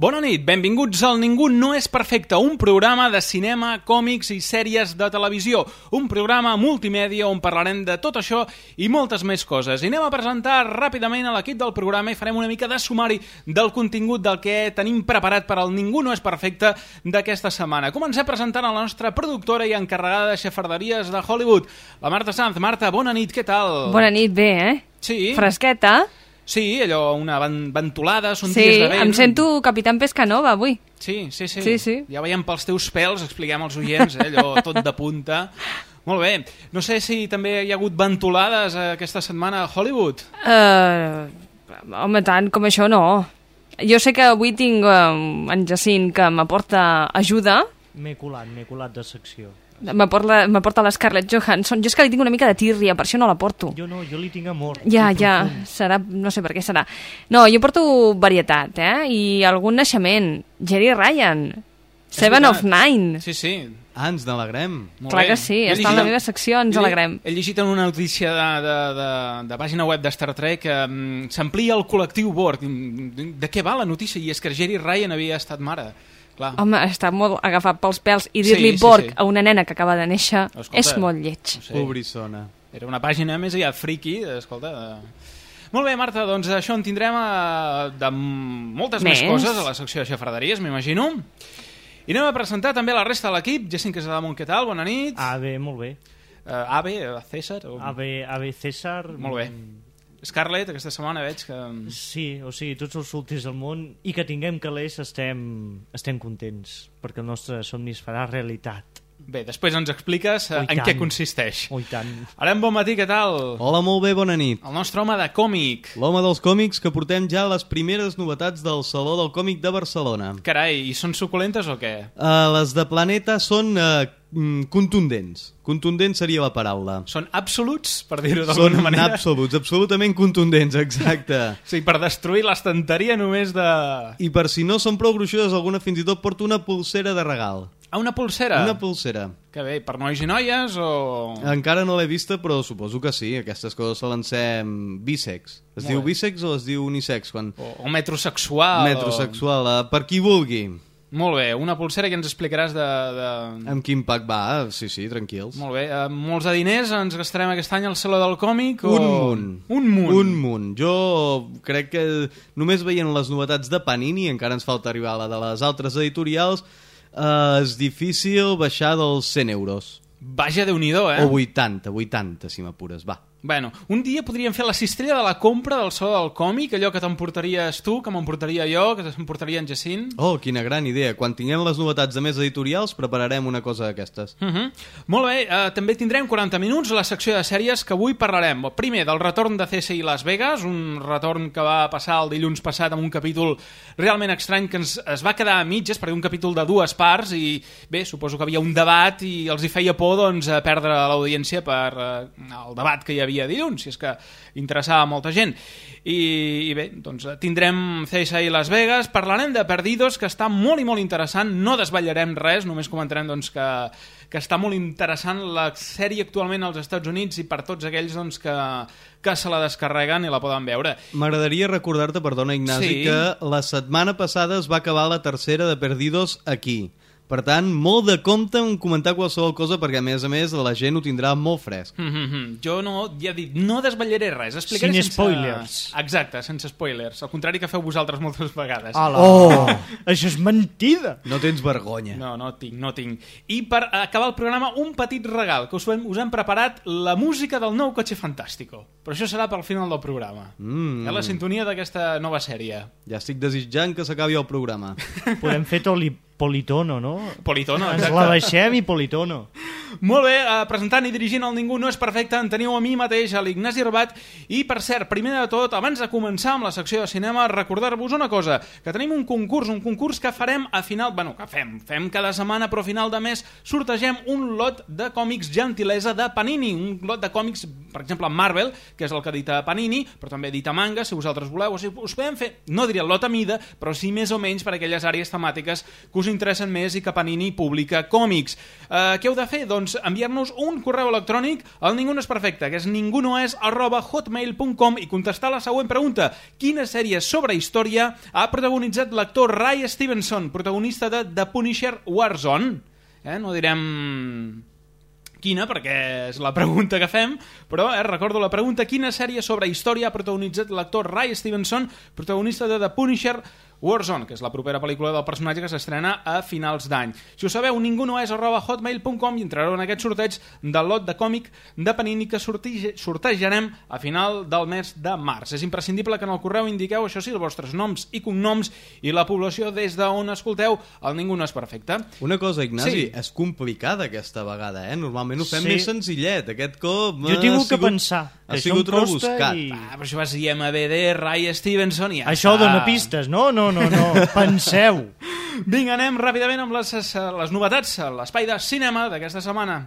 Bona nit, benvinguts al Ningú no és perfecte, un programa de cinema, còmics i sèries de televisió, un programa multimèdia on parlarem de tot això i moltes més coses. I anem a presentar ràpidament a l'equip del programa i farem una mica de sumari del contingut del que tenim preparat per al Ningú no és perfecte d'aquesta setmana. Comencem presentant a la nostra productora i encarregada de xafarderies de Hollywood, la Marta Sanz. Marta, bona nit, què tal? Bona nit, bé, eh? Sí. Fresqueta. Sí, allò, una van- ventolada, són Sí, dies de vent. em sento Capitán Pescanova avui. Sí, sí, sí. Sí, sí. Ja veiem pels teus pèls, expliquem als oients, eh, allò tot de punta. Molt bé. No sé si també hi ha hagut ventolades eh, aquesta setmana a Hollywood. Uh, home, tant com això no. Jo sé que avui tinc um, en Jacint que m'aporta ajuda, M'he colat, m'he colat de secció. M'aporta m'aporta la Scarlett Johansson. Jo és que li tinc una mica de tírria, per això no la porto. Jo no, jo li tinc amor. Ja, ja, profund. serà, no sé per què serà. No, jo porto varietat, eh? I algun naixement. Jerry Ryan. Seven veritat. of Nine. Sí, sí. Ah, ens n'alegrem. Molt Clar bé. que sí, he està en la meva secció, ens jo he- alegrem. He llegit en una notícia de, de, de, de pàgina web de Star Trek que um, s'amplia el col·lectiu Borg. De, de què va la notícia? I és que Jerry Ryan havia estat mare. Clar. Home, està molt agafat pels pèls i Sí, dir-li sí, Borg sí. a una nena que acaba de néixer Escolta, és molt lleig. No sé. Pobrissona. Era una pàgina més aviat friki, escolta... De... Molt bé, Marta, doncs això en tindrem eh, de moltes més. Més. coses a la secció de xafarderies, m'imagino. I anem a presentar també la resta de l'equip. Jacint Casadamont, què tal? Bona nit. Ah, bé, molt bé. Uh, Ave, eh, César. O... AB, AB César... Molt bé. mm, Scarlett, aquesta setmana veig que... Sí, o sigui, tots els últims del món i que tinguem calés estem, estem contents, perquè el nostre somni es farà realitat. Bé, després ens expliques uh, Oh, i en què tant. consisteix. Oh, i tant. Ara bon matí, què tal? Hola, molt bé, bona nit. El nostre home de còmic. L'home dels còmics que portem ja les primeres novetats del Saló del Còmic de Barcelona. Carai, i són suculentes o què? Uh, les de Planeta són uh, contundents. Contundents seria la paraula. Són absoluts, per dir-ho Són d'alguna manera? absoluts, absolutament contundents, exacte. Sí, per destruir l'estanteria només de... I per si no són prou gruixudes, alguna fins i tot porta una pulsera de regal. Ah, una pulsera? Una pulsera. Que bé, per nois i noies o... Encara no l'he vista, però suposo que sí. Aquestes coses solen ser mm, bisex. Es Molt diu bé. bisex o es diu unisex? Quan... O, o metrosexual. Metrosexual, eh, per qui vulgui. Molt bé, una pulsera que ens explicaràs de... de... Amb quin pack va? Sí, sí, tranquils. Molt bé, eh, molts de diners ens gastarem aquest any al Saló del Còmic? O... Un munt. Un munt. Un munt. Jo crec que només veient les novetats de Panini, encara ens falta arribar a la de les altres editorials, eh, és difícil baixar dels 100 euros. Vaja, déu nhi eh? O 80, 80, si m'apures, va. Bueno, un dia podríem fer la cistella de la compra del Saló del Còmic, allò que t'emportaries tu, que m'emportaria jo, que t'emportaria en Jacint. Oh, quina gran idea. Quan tinguem les novetats de més editorials, prepararem una cosa d'aquestes. Uh -huh. Molt bé, uh, també tindrem 40 minuts a la secció de sèries que avui parlarem. Primer, del retorn de CSI Las Vegas, un retorn que va passar el dilluns passat amb un capítol realment estrany que ens, es va quedar a mitges, perquè un capítol de dues parts, i bé, suposo que havia un debat i els hi feia por doncs, eh, perdre l'audiència per uh, el debat que hi havia dilluns, si és que interessava molta gent. I, i bé, doncs tindrem CSI Las Vegas, parlarem de Perdidos, que està molt i molt interessant, no desvetllarem res, només comentarem doncs, que, que està molt interessant la sèrie actualment als Estats Units i per tots aquells doncs, que, que se la descarreguen i la poden veure. M'agradaria recordar-te, perdona Ignasi, Sí. que la setmana passada es va acabar la tercera de Perdidos aquí. Per tant, molt de compte en comentar qualsevol cosa perquè, a més a més, la gent ho tindrà molt fresc. Mm -hmm. Jo no, ja he dit, no desvetllaré res. Explicaré Sin sense... spoilers. Exacte, sense spoilers. Al contrari que feu vosaltres moltes vegades. Hola. Oh, això és mentida. No tens vergonya. No, no tinc, no tinc. I per acabar el programa, un petit regal, que us hem, us hem preparat la música del nou Cotxe Fantàstico. Però això serà pel final del programa. Mm. És la sintonia d'aquesta nova sèrie. Ja estic desitjant que s'acabi el programa. Podem fer toli politono, no? Politono, Ens exacte. la baixem i politono. Molt bé, eh, presentant i dirigint el Ningú no és perfecte, en teniu a mi mateix, a l'Ignasi Rabat, i per cert, primer de tot, abans de començar amb la secció de cinema, recordar-vos una cosa, que tenim un concurs, un concurs que farem a final, bueno, que fem, fem cada setmana, però a final de mes sortegem un lot de còmics gentilesa de Panini, un lot de còmics, per exemple, Marvel, que és el que edita Panini, però també edita manga, si vosaltres voleu, o sigui, us podem fer, no diria lot a mida, però sí més o menys per aquelles àrees temàtiques que us interessen més i que Panini publica còmics. Eh, què heu de fer? Doncs enviar-nos un correu electrònic al ningú no és perfecte, que és ningunoes arroba hotmail.com i contestar la següent pregunta. Quina sèrie sobre història ha protagonitzat l'actor Ray Stevenson, protagonista de The Punisher Warzone? Eh? No direm quina, perquè és la pregunta que fem, però eh, recordo la pregunta, quina sèrie sobre història ha protagonitzat l'actor Ray Stevenson, protagonista de The Punisher Warzone, que és la propera pel·lícula del personatge que s'estrena a finals d'any. Si ho sabeu, ningú no és arroba hotmail.com i entrareu en aquest sorteig del lot de còmic de Panini que sortejarem a final del mes de març. És imprescindible que en el correu indiqueu, això sí, els vostres noms i cognoms i la població des d'on escolteu el Ningú no és perfecte. Una cosa, Ignasi, Sí. és complicada aquesta vegada, eh? Normalment ho fem Sí. més senzillet. Aquest cop Jo he ha tingut que sigut- pensar. Ha sigut rebuscat. i- Ah, però això vas dir MBD, Ray Stevenson i ja Això està. dona pistes, no? No, no, no. Penseu. Vinga, anem ràpidament amb les, les novetats a l'espai de cinema d'aquesta setmana.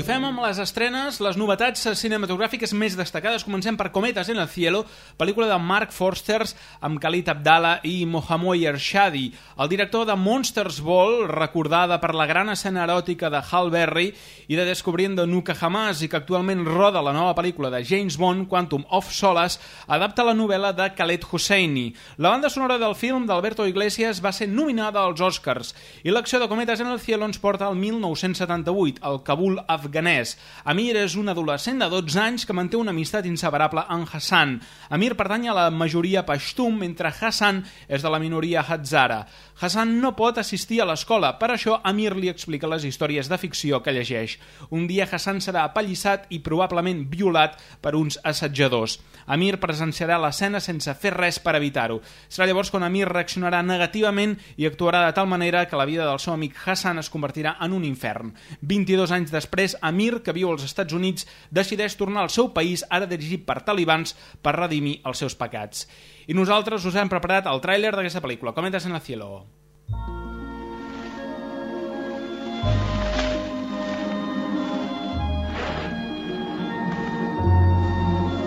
Ho fem amb les estrenes, les novetats cinematogràfiques més destacades. Comencem per Cometes en el cielo, pel·lícula de Mark Forsters amb Khalid Abdallah i Mohamed Ershadi. El director de Monsters Ball, recordada per la gran escena eròtica de Hal Berry i de Descubriendo Nuka Hamas i que actualment roda la nova pel·lícula de James Bond, Quantum of Solace, adapta la novel·la de Khaled Hosseini. La banda sonora del film d'Alberto Iglesias va ser nominada als Oscars i l'acció de Cometes en el cielo ens porta al 1978, al Kabul afganès. Amir és un adolescent de 12 anys que manté una amistat inseparable amb Hassan. Amir pertany a la majoria Pashtun, mentre Hassan és de la minoria Hazara. Hassan no pot assistir a l'escola, per això Amir li explica les històries de ficció que llegeix. Un dia Hassan serà apallissat i probablement violat per uns assetjadors. Amir presenciarà l'escena sense fer res per evitar-ho. Serà llavors quan Amir reaccionarà negativament i actuarà de tal manera que la vida del seu amic Hassan es convertirà en un infern. 22 anys després, Amir, que viu als Estats Units, decideix tornar al seu país, ara dirigit per talibans, per redimir els seus pecats. I nosaltres us hem preparat el tràiler d'aquesta pel·lícula, Cometes en el cielo.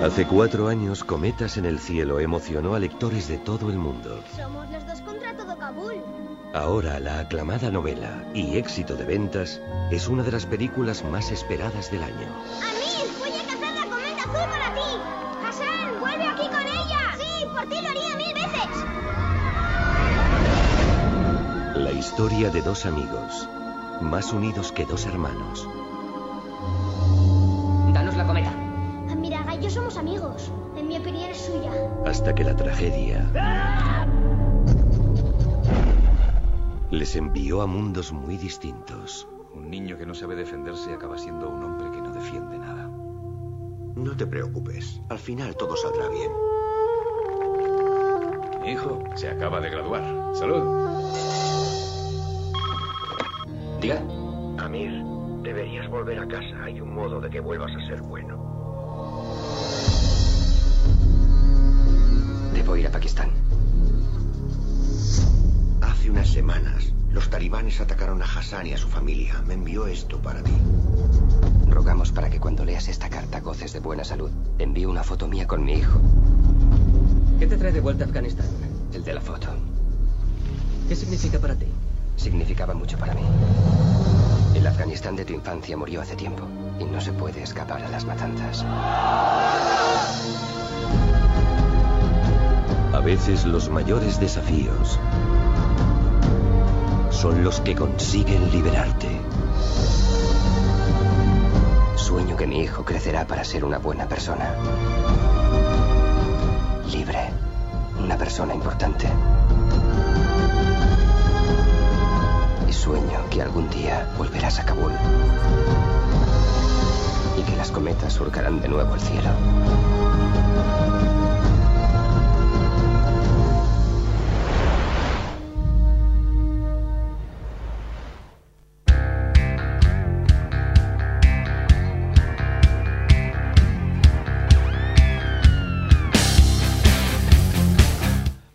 Hace cuatro años, Cometas en el Cielo emocionó a lectores de todo el mundo. Somos los dos contra todo Kabul. Ahora, la aclamada novela y éxito de ventas es una de las películas más esperadas del año. ¡Amir! ¡Voy a cazar la cometa azul para ti! Historia de dos amigos, más unidos que dos hermanos. Danos la cometa. Amir Aga y yo somos amigos. En mi opinión es suya. hasta que la tragedia les envió a mundos muy distintos. Un niño que no sabe defenderse acaba siendo un hombre que no defiende nada. No te preocupes, al final todo saldrá bien. Mi hijo se acaba de graduar. Salud. Diga. Amir, deberías volver a casa. Hay un modo de que vuelvas a ser bueno. Debo ir a Pakistán. Hace unas semanas, los talibanes atacaron a Hassan y a su familia. Me envió esto para ti. Rogamos para que cuando leas esta carta goces de buena salud. Envío una foto mía con mi hijo. ¿Qué te trae de vuelta a Afganistán? El de la foto. ¿Qué significa para ti? Significaba mucho para mí. El Afganistán de tu infancia murió hace tiempo y no se puede escapar a las matanzas. A veces los mayores desafíos son los que consiguen liberarte. Sueño que mi hijo crecerá para ser una buena persona. Libre. Una persona importante. Sueño que algún día volverás a Kabul. Y que las cometas surcarán de nuevo el cielo.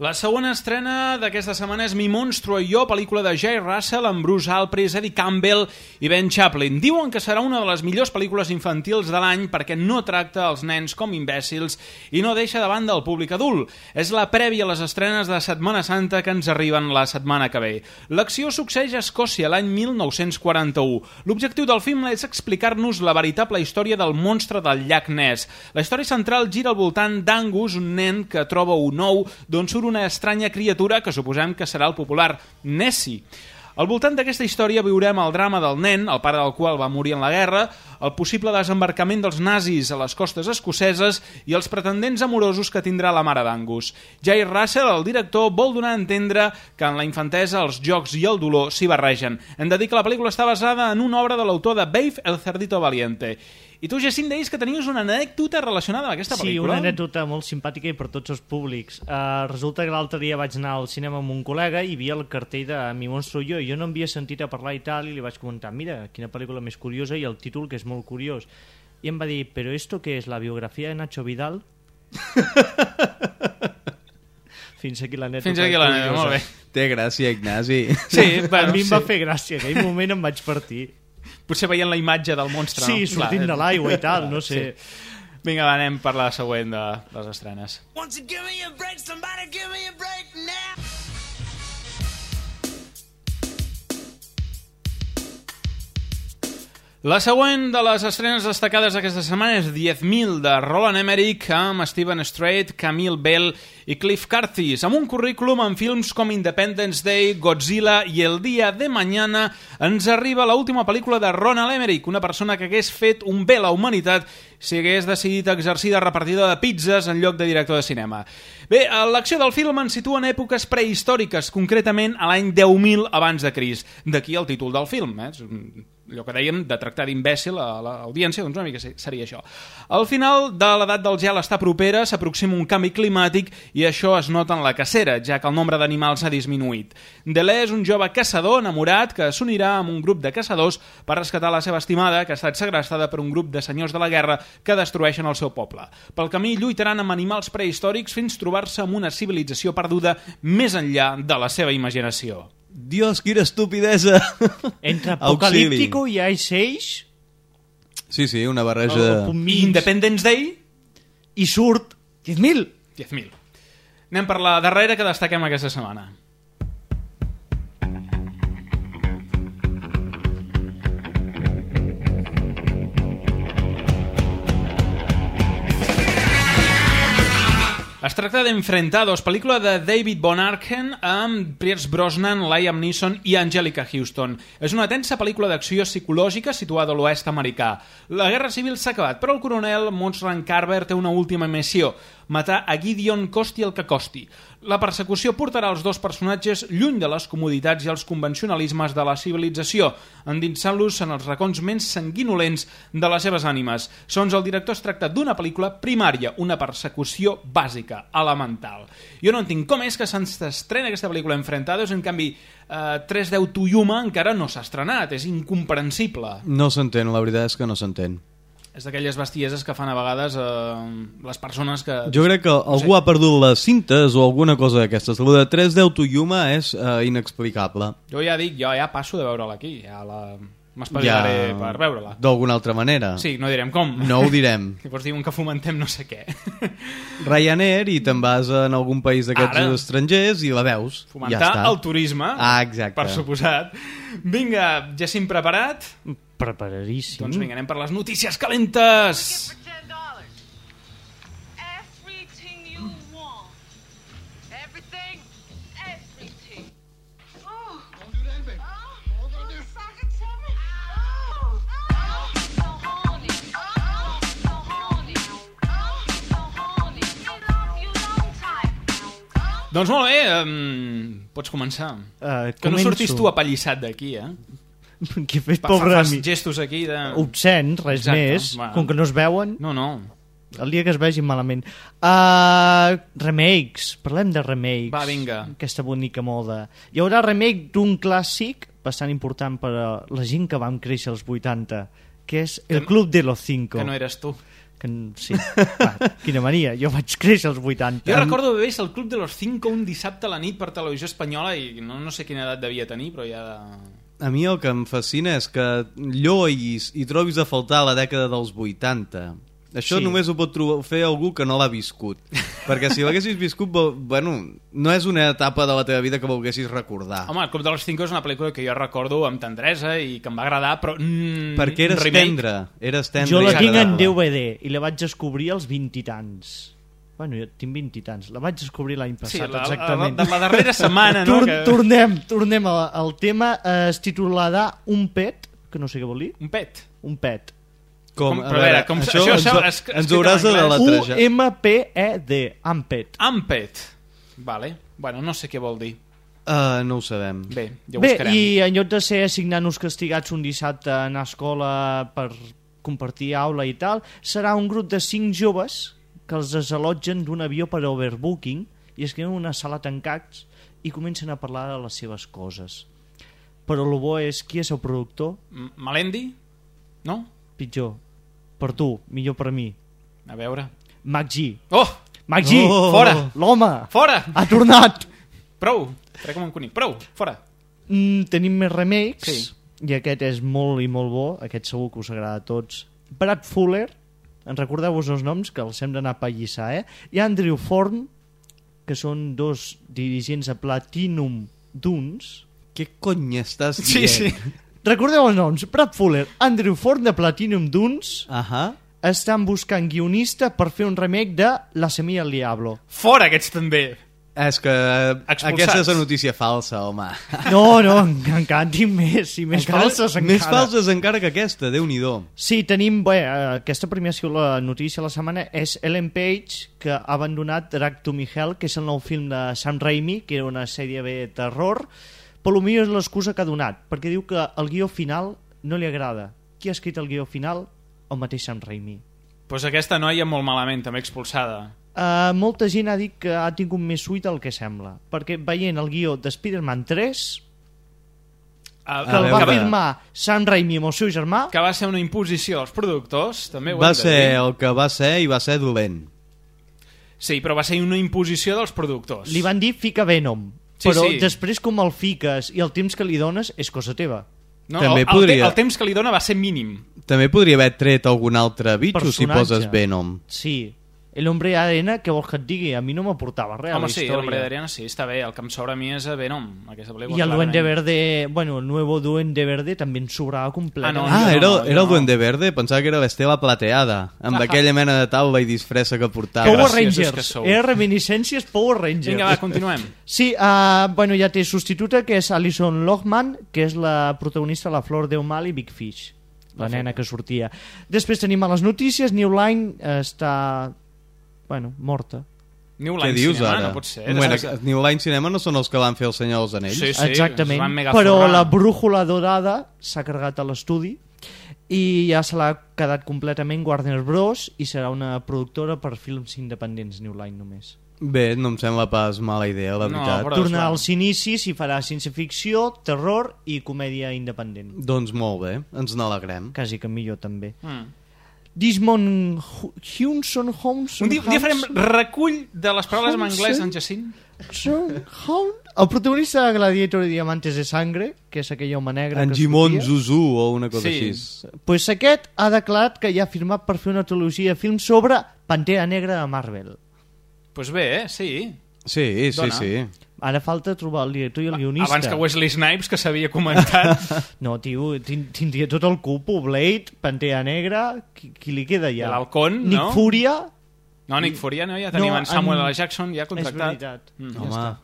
La segona estrena d'aquesta setmana és Mi monstro i jo, pel·lícula de Jay Russell amb Bruce Alpris, Eddie Campbell i Ben Chaplin. Diuen que serà una de les millors pel·lícules infantils de l'any perquè no tracta els nens com imbècils i no deixa de banda el públic adult. És la prèvia a les estrenes de Setmana Santa que ens arriben la setmana que ve. L'acció succeeix a Escòcia l'any 1941. L'objectiu del film és explicar-nos la veritable història del monstre del llac Ness. La història central gira al voltant d'Angus, un nen que troba un ou d'on surt una estranya criatura que suposem que serà el popular Nessie. Al voltant d'aquesta història viurem el drama del nen, el pare del qual va morir en la guerra, el possible desembarcament dels nazis a les costes escoceses i els pretendents amorosos que tindrà la mare d'Angus. Jay Russell, el director, vol donar a entendre que en la infantesa els jocs i el dolor s'hi barregen. Hem de dir que la pel·lícula està basada en una obra de l'autor de Babe, el cerdito valiente. I tu, Jacint, deies que tenies una anècdota relacionada amb aquesta Sí, pel·lícula. una anècdota molt simpàtica i per tots els públics. Uh, resulta que l'altre dia vaig anar al cinema amb un col·lega i havia el cartell de Mi monstro jo, i jo no en havia sentit a parlar i tal, i li vaig comentar, mira, quina pel·lícula més curiosa, i el títol, que és molt curiós. I em va dir, però esto què és, la biografia de Nacho Vidal? Fins aquí l'anècdota. Fins aquí l'anècdota, molt bé. Té gràcia, Ignasi. Sí, A mi em va sí. fer gràcia, aquell moment em vaig partir. Potser veient la imatge del monstre, Sí, no? sortint de l'aigua i tal, no sé. Sí. Vinga, va, anem per la següent de les estrenes. Won't you give me a break? Somebody give me a break now. La següent de les estrenes destacades d'aquesta setmana és 10.000 de Roland Emmerich amb Steven Strait, Camille Bell i Cliff Curtis, amb un currículum en films com Independence Day, Godzilla i El dia de mañana ens arriba l'última pel·lícula de Ronald Emmerich, una persona que hagués fet un bé a la humanitat si hagués decidit exercir de repartidor de pizzas en lloc de director de cinema. Bé, l'acció del film ens situa en èpoques prehistòriques, concretament a l'any 10.000 abans de Cris. D'aquí el títol del film, eh? Allò que dèiem de tractar d'imbècil a l'audiència, doncs una mica se- seria això. Al final de l'edat del gel està propera, s'aproxima un canvi climàtic i això es nota en la cacera, ja que el nombre d'animals ha disminuït. Delé és un jove caçador enamorat que s'unirà amb un grup de caçadors per rescatar la seva estimada, que ha estat segrestada per un grup de senyors de la guerra que destrueixen el seu poble. Pel camí lluitaran amb animals prehistòrics fins trobar-se amb una civilització perduda més enllà de la seva imaginació. Dios, quina estupidesa! Entre. Apocalíptico i Ice Age, Sí, sí, una barreja... mig, Independence Day, i surt 10.000. 10.000. Anem per la darrera que destaquem aquesta setmana. Es tracta d'Enfrentados, pel·lícula de David Von Arken amb Pierce Brosnan, Liam Neeson i Angelica Houston. És una tensa pel·lícula d'acció psicològica situada a l'oest americà. La guerra civil s'ha acabat, però el coronel Mons Carver té una última missió, matar a Gideon costi el que costi. La persecució portarà els dos personatges lluny de les comoditats i els convencionalismes de la civilització, endinsant-los en els racons menys sanguinolents de les seves ànimes. Segons el director es tracta d'una pel·lícula primària, una persecució bàsica, elemental. Jo no entenc com és que se'ns estrena aquesta pel·lícula Enfrentados, en canvi eh, 310 Tuyuma encara no s'ha estrenat, és incomprensible. No s'entén, la veritat és que no s'entén. És d'aquelles bestieses que fan a vegades eh, les persones que... Jo crec que algú ha perdut les cintes o alguna cosa d'aquestes. El de 310 to Yuma és eh, inexplicable. Jo ja dic, jo ja passo de veure-la aquí, ja la... m'espavilaré per veure-la. D'alguna altra manera. Sí, no direm com. No ho direm. Llavors diuen que fomentem no sé què. Ryanair i te'n vas en algun país d'aquests Ara. estrangers i la veus. Fomentar ja està. el turisme. Ah, exacte. Per suposat. Vinga, Jacint preparat? Preparadíssim. Doncs vinga, anem per les notícies calentes. Doncs molt bé, um, pots començar. Uh, que no surtis tu apallissat d'aquí, eh? que Fa- pobre fas mi. gestos aquí de... Obscens, res Exacte, més. va. Com que no es veuen, No, no. el dia que es vegin malament. Uh, remakes, parlem de remakes. Va, vinga. Aquesta bonica moda. Hi haurà remake d'un clàssic bastant important per a la gent que vam créixer als 80, que és El Que- Club de los Cinco. Que no eres tu. Que, sí, va, quina mania, jo vaig créixer als 80. Jo recordo haver vist el Club de los Cinco un dissabte a la nit per televisió espanyola i no, no sé quina edat devia tenir, però ja... A mi el que em fascina és que llois i trobis a faltar la dècada dels 80. Això Sí. només ho pot trobar, fer algú que no l'ha viscut. Perquè si l'haguessis viscut, bueno, no és una etapa de la teva vida que volguessis recordar. Home, el Club de los Cinco és una pel·lícula que jo recordo amb tendresa i que em va agradar, però... Mm, Perquè eres remake. tendre, eres tendre Jo la tinc en. DVD i la vaig descobrir als 20 i tants. Bueno, jo tinc 20 i tants. La vaig descobrir l'any Sí, passat, la, exactament. La, la, la darrera setmana, no? Tor Que... Tornem, tornem al, al tema. Eh, es titularà Un pet, que no sé què vol dir. Un pet. Un pet. Com- a però a veure, com- això, això- això es- ens en hauràs de anglès. deletrejar. U-M-P-E-D, Ampet. Ampet. Vale. Bueno, no sé què vol dir. Uh, no ho sabem. Bé, ja ho Bé, buscarem. i en lloc de ser assignant-nos castigats un dissabte a anar a escola per compartir aula i tal, serà un grup de cinc joves que els desalotgen d'un avió per overbooking i es queden en una sala tancats i comencen a parlar de les seves coses. Però el bo és qui és el productor? M- Malendi? No? Pitjor. Per tu, millor per mi. A veure... Mac G. Oh! Mac G, Oh! Fora! l'home, Fora! ha tornat. Prou! Faré com un conill. Prou! Fora! Mm, tenim més remakes Sí. i aquest és molt i molt bo aquest segur que us agrada a tots Brad Fuller en recordeu-vos els noms que els hem d'anar a pallissar eh? i Andrew Forn que són dos dirigents a Platinum Dunes Què cony estàs Sí, dient? sí. recordeu els noms Brad Fuller, Andrew Forn de Platinum Dunes Ahà. estan buscant guionista per fer un remake de La Semilla del Diablo Fora aquests també! És que Expulsats. aquesta és una notícia falsa, home. no, no, encara en tinc més i més falses encara Més falses encara que aquesta, déu nhi Sí, tenim... Bé, eh, aquesta primera ha sigut la notícia de la setmana és Ellen Page, que ha abandonat Drag to Me Hell, que és el nou film de Sam Raimi, que era una sèrie B de terror, però potser és l'excusa que ha donat, perquè diu que el guió final no li agrada. Qui ha escrit el guió final? El mateix Sam Raimi. Pues aquesta noia molt malament, també expulsada. Uh, molta gent ha dit que ha tingut més suït del que sembla, perquè veient el guió de Spider-Man 3, Ah, que el A va veure. firmar Sam Raimi amb el seu germà, Que va ser una imposició als productors, també ho Va ser dir. el que va ser i va ser dolent. Sí, però va ser una imposició dels productors. li van dir fica Venom, Sí, però sí. després com el fiques i el temps que li dones és cosa teva. No, També el, podria- el, te el temps que li dona va ser mínim. També podria haver tret algun altre bitxo si Personatge. poses Venom. Sí. El hombre ADN, què vols que et digui? A mi no m'aportava res a Home, la sí, història. l'Hombre d'Ariana sí, està bé. El que em sobra a mi és a Venom, aquesta pel·lícula. I el Duende clarament. Verde, bueno, el nuevo Duende Verde també ens sobrava completament. Ah, no, Ah, era, no, era el. Duende Verde? Pensava que era l'Estela Plateada, amb aquella mena de taula i disfressa que portava. Power que Rangers. Era reminiscències Power Rangers. Vinga, va, continuem. Sí, uh, bueno, ja té substituta, que és Alison Lochman, que és la protagonista de La Flor de Mal i Big Fish, la nena que sortia. Després tenim a les notícies, New Line eh, està, bueno, morta. New Què Line dius Cinema, ara? no pot ser. Bueno, Després- New Line Cinema no són els que van fer el Senyor dels Anells? Sí, sí, Exactament, es van mega però forrar. la brújula dorada s'ha carregat a l'estudi i ja se l'ha quedat completament Warner Bros. i serà una productora per films independents New Line només. Bé, no em sembla pas mala idea, la No, veritat. però- Tornar als inicis i farà ciència-ficció, terror i comèdia independent. Doncs molt bé, ens n'alegrem. Quasi que millor també. Mm. Dismon Hunson Holmes... Un dia, un dia farem recull de les paraules en Hudson. anglès en Jacint. El protagonista de Gladiator i Diamantes de Sangre, que és aquell home negre En que Jimon Zuzu o una cosa Sí. així. pues aquest ha declarat que ja ha firmat per fer una trilogia de films sobre Pantera Negra de Marvel. Doncs pues bé, eh? sí. Sí, sí, Dona. sí. Ara falta trobar el director i el guionista. Abans que Wesley Snipes, que s'havia comentat. No, tio, tin- tindria tot el cupo. Blade, Pantera Negra... Qui, qui li queda ja? Nick no? Fúria... No, Nick Furia, no? Ja tenim No, en Samuel en- L. Jackson ja És contractat. veritat. Mm. Ja Home, està.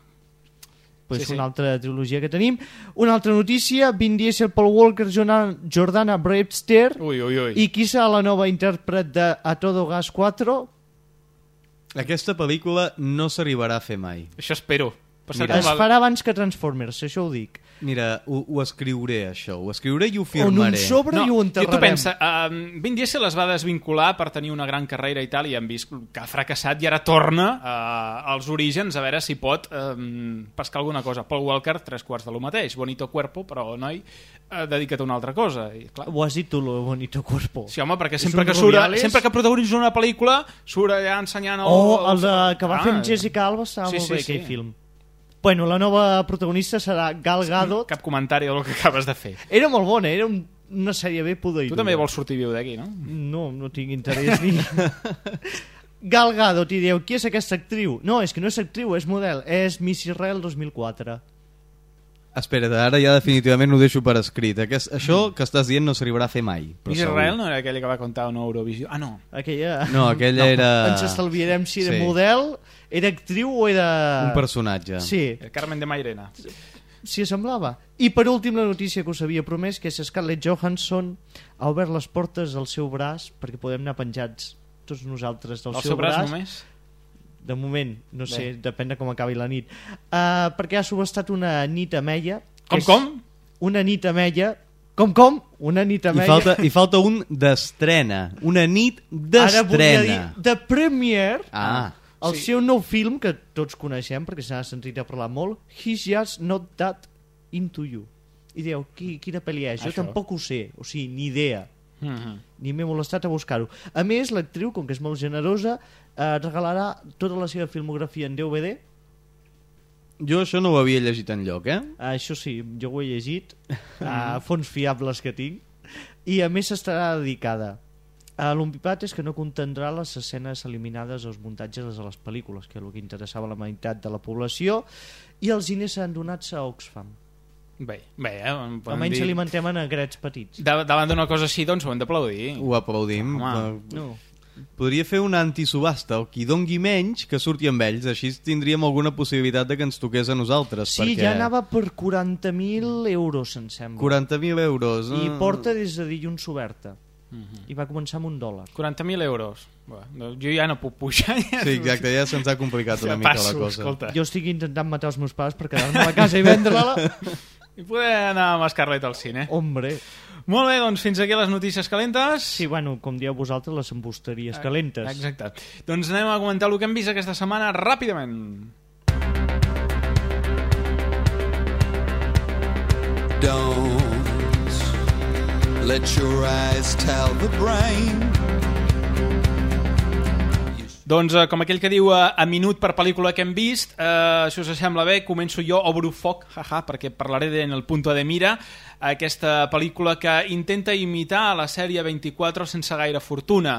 Pues Sí, sí. una altra trilogia que tenim. Una altra notícia, Vin Diesel, Paul Walker, Jordana, Jordana Brewster Ui, ui, ui. i qui serà la nova intèrpret de A Todo Gas 4? aquesta pel·lícula no s'arribarà a fer mai. Això espero. Mira, Es farà abans que Transformers, això ho dic. Mira, ho, ho escriuré, això. Ho escriuré i ho On un firmaré. sobre i ho enterrarem. tu pensa, uh, Vin Diesel es va desvincular per tenir una gran carrera i tal, i hem vist que ha fracassat i ara torna uh, als orígens a veure si pot um, pescar alguna cosa. Paul Walker, tres quarts de lo mateix. Bonito cuerpo, però, noi, uh, dedica't a una altra cosa. I, clar, Ho has dit tu, lo bonito cuerpo. Sí, home, perquè sempre que, surt, Rubiales? sempre que protagonitza una pel·lícula surt allà ensenyant... El, Oh, el de, que va Ah, fer amb Jessica Alba estava sí, molt sí, bé, sí. aquell film. Bueno, la nova protagonista serà Gal Gadot. Cap comentari del que acabes de fer. Era molt bona, era un, una sèrie B poder Tu també vols sortir viu d'aquí, no? No, no tinc interès ni... Gal Gadot, i dieu, qui és aquesta actriu? No, és que no és actriu, és model, és Miss Israel 2004. Espera't, ara ja definitivament ho deixo per escrit. Aquest, això que estàs dient no s'arribarà a fer mai. però Miss segur. Israel no era aquella que va contar una Eurovisió? Ah, no. Aquella... No, aquella era... Ens estalviarem si era Sí. model, era actriu o era... Un personatge. Sí, El Carmen de Mairena. s'hi assemblava. I per últim la notícia que us havia promès, que és Scarlett Johansson ha obert les portes al seu braç perquè podem anar penjats tots nosaltres del El seu, seu braç només? De moment, no sé, Bé. depèn de com acabi la nit. Uh, perquè ha subestat una nit a Meia. que Com, com? Una nit a Meia. Com, com? Una nit a I falta, I falta un d'estrena. Una nit Ara volia dir d'estrena. de Premiere. Ah. El Sí. seu nou film, que tots coneixem perquè se n'ha sentit a parlar molt, He's Just Not That Into You. I dieu, qui, quina pel·li és? Jo Això. tampoc ho sé, o sigui, ni idea. Mm -hmm. Ni m'he molestat a buscar-ho. A més, l'actriu, com que és molt generosa, eh, regalarà tota la seva filmografia en DVD. Jo això no ho havia llegit en lloc, eh? Ah, això sí, jo ho he llegit a fons fiables que tinc. I a més estarà dedicada l'ompipat és que no contendrà les escenes eliminades als muntatges de les pel·lícules, que és el que interessava la meitat de la població, i els diners seran donats a Oxfam. Bé, bé, eh? Almenys dir- alimentem en agrets petits. Da- Davant d'una cosa així, doncs ho hem d'aplaudir. Ho aplaudim. Home. Eh, No. Podria fer una antisubhasta, el qui dongui menys que surti amb ells, així tindríem alguna possibilitat de que ens toqués a nosaltres. Sí, perquè ja anava per 40.000 euros, em sembla. 40.000 euros. I eh? porta des de dilluns oberta. Mhm. I va començar amb un dòlar. 40.000 euros. Bé, jo ja no puc pujar. Ja Sí, exacte, ja se'ns ha complicat una Ja mica passo, la cosa. escolta. Jo estic intentant matar els meus pares per quedar-me a la casa i vendre-la. I poder anar amb Scarlett al cine. Hombre. Molt bé, doncs fins aquí les notícies calentes. Sí, bueno, com dieu vosaltres, les embusteries calentes. Exacte. Doncs anem a comentar el que hem vist aquesta setmana ràpidament. Don't let your eyes tell the brain. Doncs, eh, com aquell que diu eh, a minut per pel·lícula que hem vist, eh, si us sembla bé, començo jo, obro foc, jaja, perquè parlaré de, en el punto de mira, aquesta pel·lícula que intenta imitar la sèrie 24 sense gaire fortuna.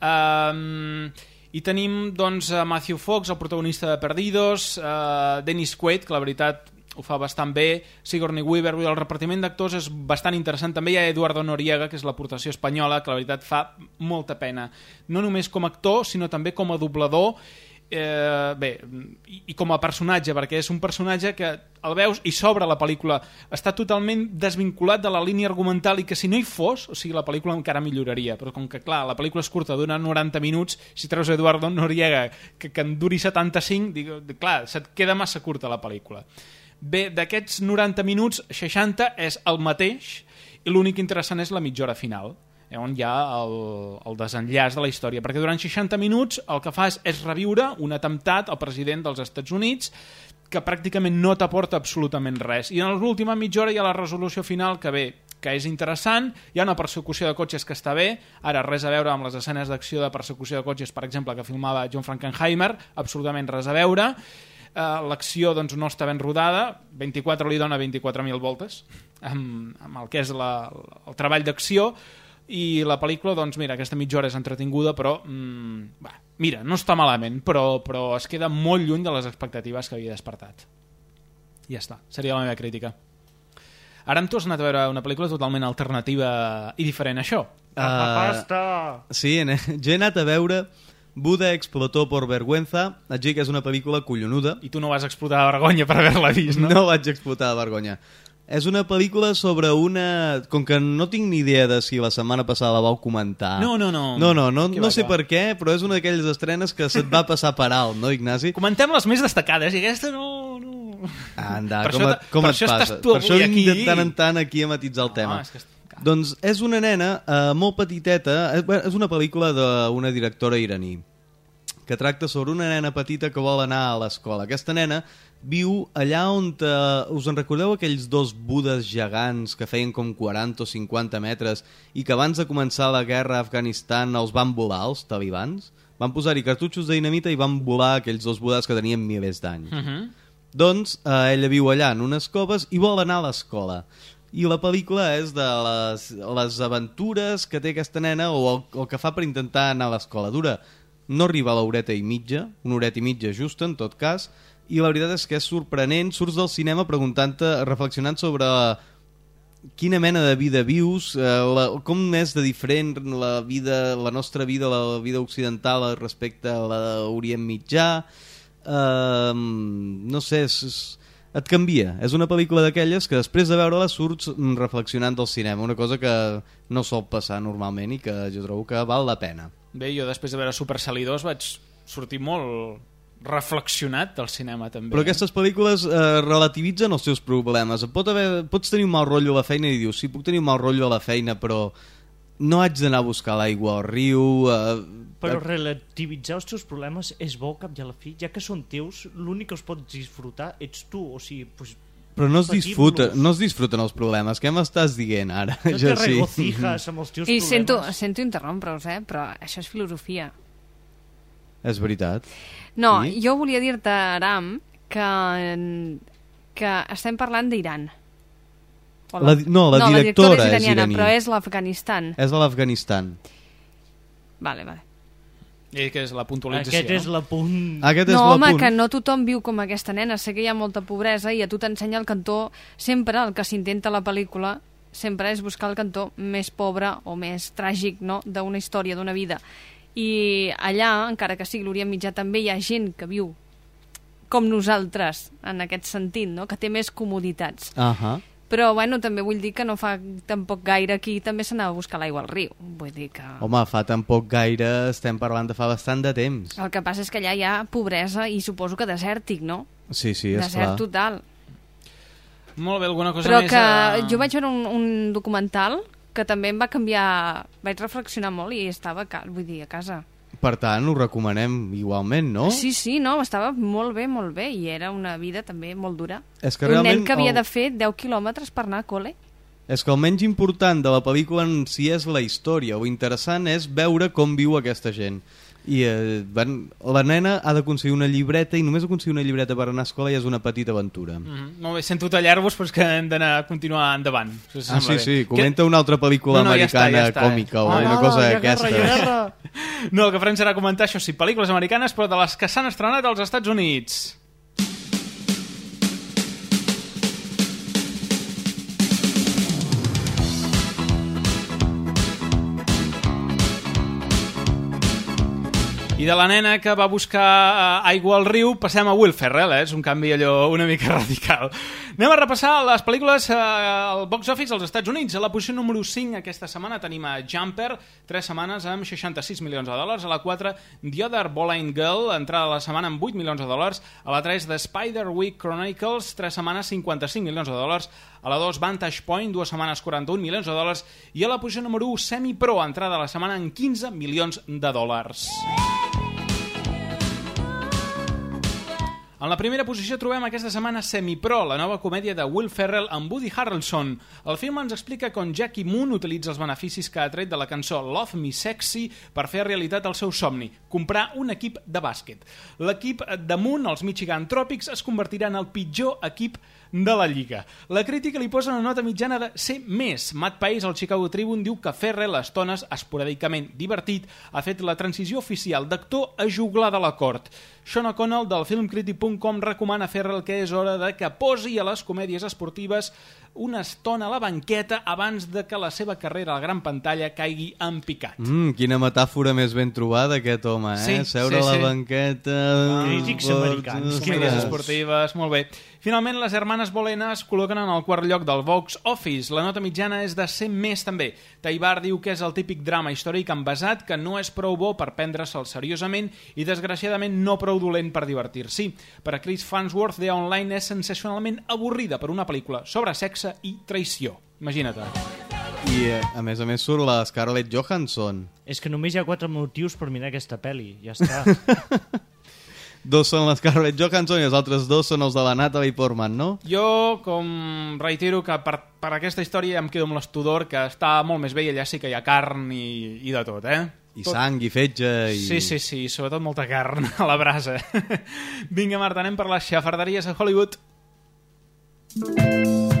Um, I tenim, doncs, Matthew Fox, el protagonista de Perdidos, uh, Dennis Quaid, que la veritat ho fa bastant bé, Sigourney Weaver, el repartiment d'actors és bastant interessant, també hi ha Eduardo Noriega, que és l'aportació espanyola, que la veritat fa molta pena, no només com a actor, sinó també com a doblador, eh, bé, i, i com a personatge, perquè és un personatge que el veus i s'obre la pel·lícula, està totalment desvinculat de la línia argumental i que si no hi fos, o sigui, la pel·lícula encara milloraria, però com que, clar, la pel·lícula és curta, dura 90 minuts, si treus Eduardo Noriega, que, que en duri 75, dic, clar, se't queda massa curta la pel·lícula. Bé, d'aquests 90 minuts, 60 és el mateix i l'únic interessant és la mitja hora final eh, on hi ha el, el desenllaç de la història, perquè durant 60 minuts el que fa és, reviure un atemptat al president dels Estats Units que pràcticament no t'aporta absolutament res. I en l'última mitja hora hi ha la resolució final que bé, que és interessant, hi ha una persecució de cotxes que està bé, ara res a veure amb les escenes d'acció de persecució de cotxes, per exemple, que filmava John Frankenheimer, absolutament res a veure, l'acció doncs, no està ben rodada 24 li dona 24.000 voltes amb, amb el que és la, el treball d'acció i la pel·lícula, doncs mira, aquesta mitja hora és entretinguda, però mm, va, mira, no està malament, però, però es queda molt lluny de les expectatives que havia despertat. I ja està, seria la meva crítica. Ara amb tu has anat a veure una pel·lícula totalment alternativa i diferent a això. Pasta! Sí, en- jo he anat a veure Buda explotó por vergüenza, dir que és una pel·lícula collonuda. I tu no vas explotar de vergonya per haver-la vist, no? No vaig explotar de vergonya. És una pel·lícula sobre una... Com que no tinc ni idea de si la setmana passada la vau comentar. No, no, no. No, no, no, no sé per què, però és una d'aquelles estrenes que se't va passar per alt, no, Ignasi? Comentem les més destacades i aquesta no... no... Anda, Per com, això et, com per et això passa? estàs tu per això aquí. de tant en tant aquí a matitzar el tema. és que... Doncs és una nena eh, molt petiteta, és, bé, és una pel·lícula d'una directora iraní que tracta sobre una nena petita que vol anar a l'escola. Aquesta nena viu allà on... Eh, us en recordeu aquells dos budes gegants que feien com 40 o 50 metres i que abans de començar la guerra a Afganistan els van volar, els talibans? Van posar-hi cartutxos de dinamita i van volar aquells dos budes que tenien milers d'anys. Uh -huh. Doncs eh, ella viu allà en unes coves i vol anar a l'escola. I la pel·lícula és de les, les aventures que té aquesta nena o el, el que fa per intentar anar a l'escola. Dura, no arriba a l'horeta i mitja, una horeta i mitja justa en tot cas, i la veritat és que és sorprenent, surts del cinema preguntant-te, reflexionant sobre quina mena de vida vius, eh, la, com és de diferent la vida, la nostra vida, la vida occidental respecte a l'Orient Mitjà, eh, no sé, és, és, et canvia. És una pel·lícula d'aquelles que després de veure-la surts mm, reflexionant del cinema, una cosa que no sol passar normalment i que jo trobo que val la pena. Bé, jo després de veure Super Salidors vaig sortir molt reflexionat del cinema també. Però aquestes pel·lícules eh, relativitzen els teus problemes. Pot haver, pots tenir un mal rotllo a la feina i dius, sí, puc tenir un mal rotllo a la feina, però no haig d'anar a buscar l'aigua al riu... Eh, Però relativitzar els teus problemes és bo cap i a la fi, ja que són teus, l'únic que els pots disfrutar ets tu, o sigui, pues, Però no es, disfruta, no es disfruten els problemes. Què m'estàs dient ara? No Jo te regocijes amb els teus I problemes. sento, sento interrompre-us, eh? però això és filosofia. És veritat. No, I? jo volia dir-te, Aram, que, que estem parlant d'Iran. O La di- no, la directora és iraniana, iraní. però és l'Afganistan. És a l'Afganistan. Vale, vale. I que és la puntualització. Aquest és l'apunt... Aquest és no, home, l'apunt. que no tothom viu com aquesta nena. Sé que hi ha molta pobresa i a tu t'ensenya el cantó... Sempre el que s'intenta a la pel·lícula sempre és buscar el cantó més pobre o més tràgic no? d'una història, d'una vida. I allà, encara que sigui l'Orient Mitjà, també hi ha gent que viu com nosaltres, en aquest sentit, no? que té més comoditats. Uh -huh. Però, bueno, també vull dir que no fa tampoc gaire aquí també s'anava a buscar l'aigua al riu. Vull dir que... Home, fa tampoc gaire, estem parlant de fa bastant de temps. El que passa és que allà hi ha pobresa i suposo que desèrtic, no? Sí, sí, és Desert clar. total. Molt bé, alguna cosa Però més... que eh? jo vaig veure un, un documental que també em va canviar... Vaig reflexionar molt i estava a casa, vull dir, a casa. Per tant, ho recomanem igualment, no? Sí, sí, no, estava molt bé, molt bé, i era una vida també molt dura. És que un nen que havia el- de fer 10 quilòmetres per anar a col·le. És que el menys important de la pel·lícula en si és la història. O interessant és veure com viu aquesta gent. I eh, van, la nena ha d'aconseguir una llibreta i només aconseguir una llibreta per anar a escola ja és una petita aventura. Mm -hmm. Molt bé, sento tallar-vos, però és que hem d'anar a continuar endavant. Ah, sí, bé. sí, comenta una altra pel·lícula No, no, ja està, americana ja està, eh. còmica o Ah, una no, cosa no, ja guerra, ja guerra. No, el que farem serà comentar, això sí, pel·lícules americanes, però de les que s'han estrenat als Estats Units. I de la nena que va buscar eh, aigua al riu passem a Will Ferrell, eh? és un canvi allò una mica radical. Anem a repassar les pel·lícules eh, al box office als Estats Units. A la posició número 5 aquesta setmana tenim a Jumper, 3 setmanes amb 66 milions de dòlars. A la 4, The Other Blind Girl, entrada de la setmana amb 8 milions de dòlars. A la 3, The Spider-Week Chronicles, 3 setmanes 55 milions de dòlars. A la 2, Vantage Point, 2 setmanes 41 milions de dòlars. I a la posició número 1, Semi Pro, entrada de la setmana amb 15 milions de dòlars. En la primera posició trobem aquesta setmana Semi-Pro, la nova comèdia de Will Ferrell amb Woody Harrelson. El film ens explica com Jackie Moon utilitza els beneficis que ha tret de la cançó Love Me Sexy per fer realitat el seu somni, comprar un equip de bàsquet. L'equip de Moon, els Michigan Tropics, es convertirà en el pitjor equip de la Lliga. La crítica li posa una nota mitjana de C+. Matt País, al Chicago Tribune, diu que Ferrell, a estones esporàdicament divertit, ha fet la transició oficial d'actor a juglar de la cort. Sean O'Connell, del filmcritic.com, recomana Ferrell que és hora de que posi a les comèdies esportives una estona a la banqueta abans de que la seva carrera a la gran pantalla caigui en picat. Mm, quina metàfora més ben trobada aquest home, eh? Sí, Seure sí, a la sí. banqueta... Crítics Ostres. americans. Comèdies esportives, molt bé. Finalment, les hermanes Bolena es col·loquen en el quart lloc del Vox Office. La nota mitjana és de 100 més, també. Taibar diu que és el típic drama històric envasat que no és prou bo per prendre-se'l seriosament i, desgraciadament, no prou dolent per divertir-s'hi. Per a Chris Farnsworth, The Online és sensacionalment avorrida per una pel·lícula sobre sexe i traïció. Imagina't. I, eh, a més a més, surt la Scarlett Johansson. És que només hi ha quatre motius per mirar aquesta pel·li. Ja està. Dos són la Scarlett Johansson i els altres dos són els de la Natalie Portman, no? Jo, com reitero que per, per aquesta història em quedo amb l'Estudor, que està molt més bé i allà sí que hi ha carn i, i de tot, eh? I tot... sang, i fetge, i... Sí, sí, sí, sobretot molta carn a la brasa. Vinga, Marta, anem per les xafarderies a Hollywood. Dear,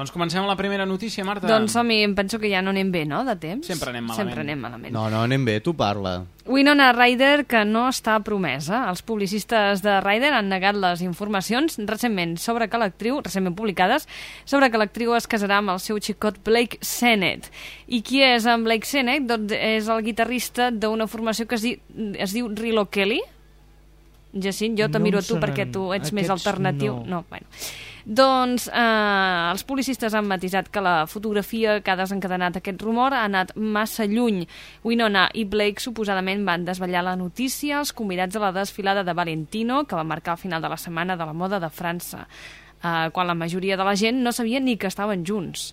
Doncs comencem amb la primera notícia, Marta. Doncs som em penso que ja no anem bé, no?, de temps. Sempre anem malament. Sempre anem malament. No, no, anem bé, tu parla. Winona Ryder, que no està promesa. Els publicistes de Ryder han negat les informacions recentment sobre que l'actriu, recentment publicades, sobre que l'actriu es casarà amb el seu xicot Blake Sennett. I qui és en Blake Sennett? Doncs és el guitarrista d'una formació que es, di es diu Rilo Kelly. Jacint, jo te No miro a tu perquè tu ets més Aquests alternatiu. no. no bueno. Doncs eh, els policistes han matisat que la fotografia que ha desencadenat aquest rumor ha anat massa lluny. Winona i Blake suposadament van desvetllar la notícia als convidats a la desfilada de Valentino, que va marcar el final de la Setmana de la Moda de França, eh, quan la majoria de la gent no sabia ni que estaven junts.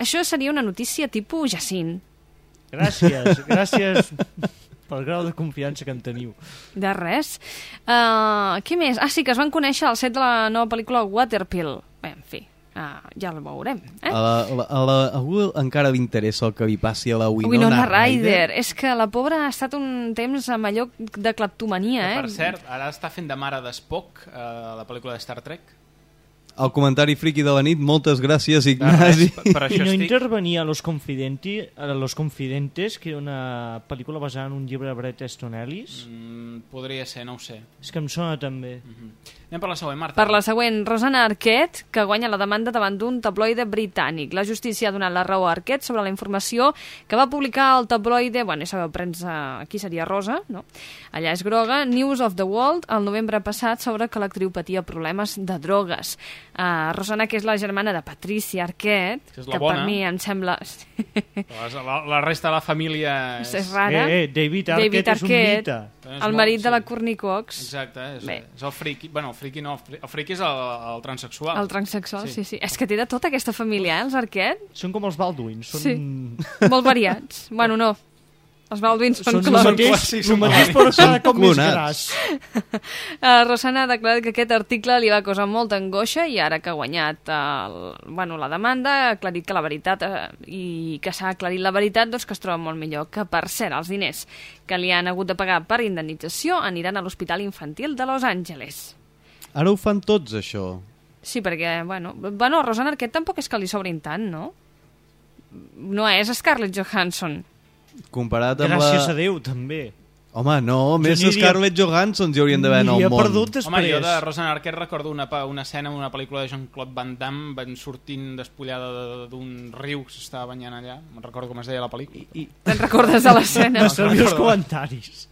Això seria una notícia tipus Jacint. Gràcies, gràcies pel grau de confiança que en teniu. De res. Uh, què més? Ah, sí, que es van conèixer al set de la nova pel·lícula Waterpill. Bé, en fi, uh, ja la veurem. Eh? A, la, a, la, a, la, a algú encara li interessa el que li passi a la Winona, Winona Ryder? Ryder. És que la pobra ha estat un temps amb allò de cleptomania, Que, eh? per cert, ara està fent de mare d'Spock eh, la pel·lícula de Star Trek. El comentari friqui de la nit, moltes gràcies, De Ignasi. per, per I això no estic... intervenia Los, Confidenti, a Los Confidentes, que era una pel·lícula basada en un llibre de Bret Easton Ellis? Mm, podria ser, no ho sé. És que em sona també. Anem per la següent, Marta. Per la següent, Rosanna Arquette, que guanya la demanda davant d'un tabloide britànic. La justícia ha donat la raó a Arquette sobre la informació que va publicar el tabloide, bueno, ja sabeu, premsa, aquí seria rosa, no? Allà és groga, News of the World, el novembre passat, sobre que l'actriu patia problemes de drogues. Uh, Rosanna, que és la germana de Patricia Arquette, Que és la que bona. per mi em sembla... La, la, resta de la família... És, és rara. Eh, eh, David Arquette és un mite. El marit de sí. la Courtney Cox. Exacte, és, Bé. és el friki. Bueno, friki no, el fri- el friki és el, el transexual. El transexual, sí. sí, sí. És que té de tota aquesta família, eh, els Arquette. Són com els Baldwin. Són... Sí. Molt variats. Bueno, no. Els Baldwins són, Són clones. mateix, sí, són mateix clones. però cada cop més gras. Uh, Rosana ha declarat que aquest article li va causar molta angoixa i ara que ha guanyat el, bueno, la demanda ha aclarit que la veritat eh, i que s'ha aclarit la veritat doncs que es troba molt millor que per cert els diners que li han hagut de pagar per indemnització aniran a l'Hospital Infantil de Los Angeles. Ara ho fan tots, això. Sí, perquè, bueno, bueno, a Rosana Arquette tampoc és que li sobrin tant, no? No és Scarlett Johansson. Comparat amb Gràcies la... a Déu, també. Home, no, més n'hi Scarlett Johansson hi haurien d'haver en el món. perdut Home, jo de Rosanna Arquette recordo una, pa- una escena en una pel·lícula de Jean-Claude Van Damme van sortint despullada de- d'un riu que s'estava banyant allà. Me'n recordo com es deia la pel·lícula. I, Te'n recordes de l'escena? servir els comentaris.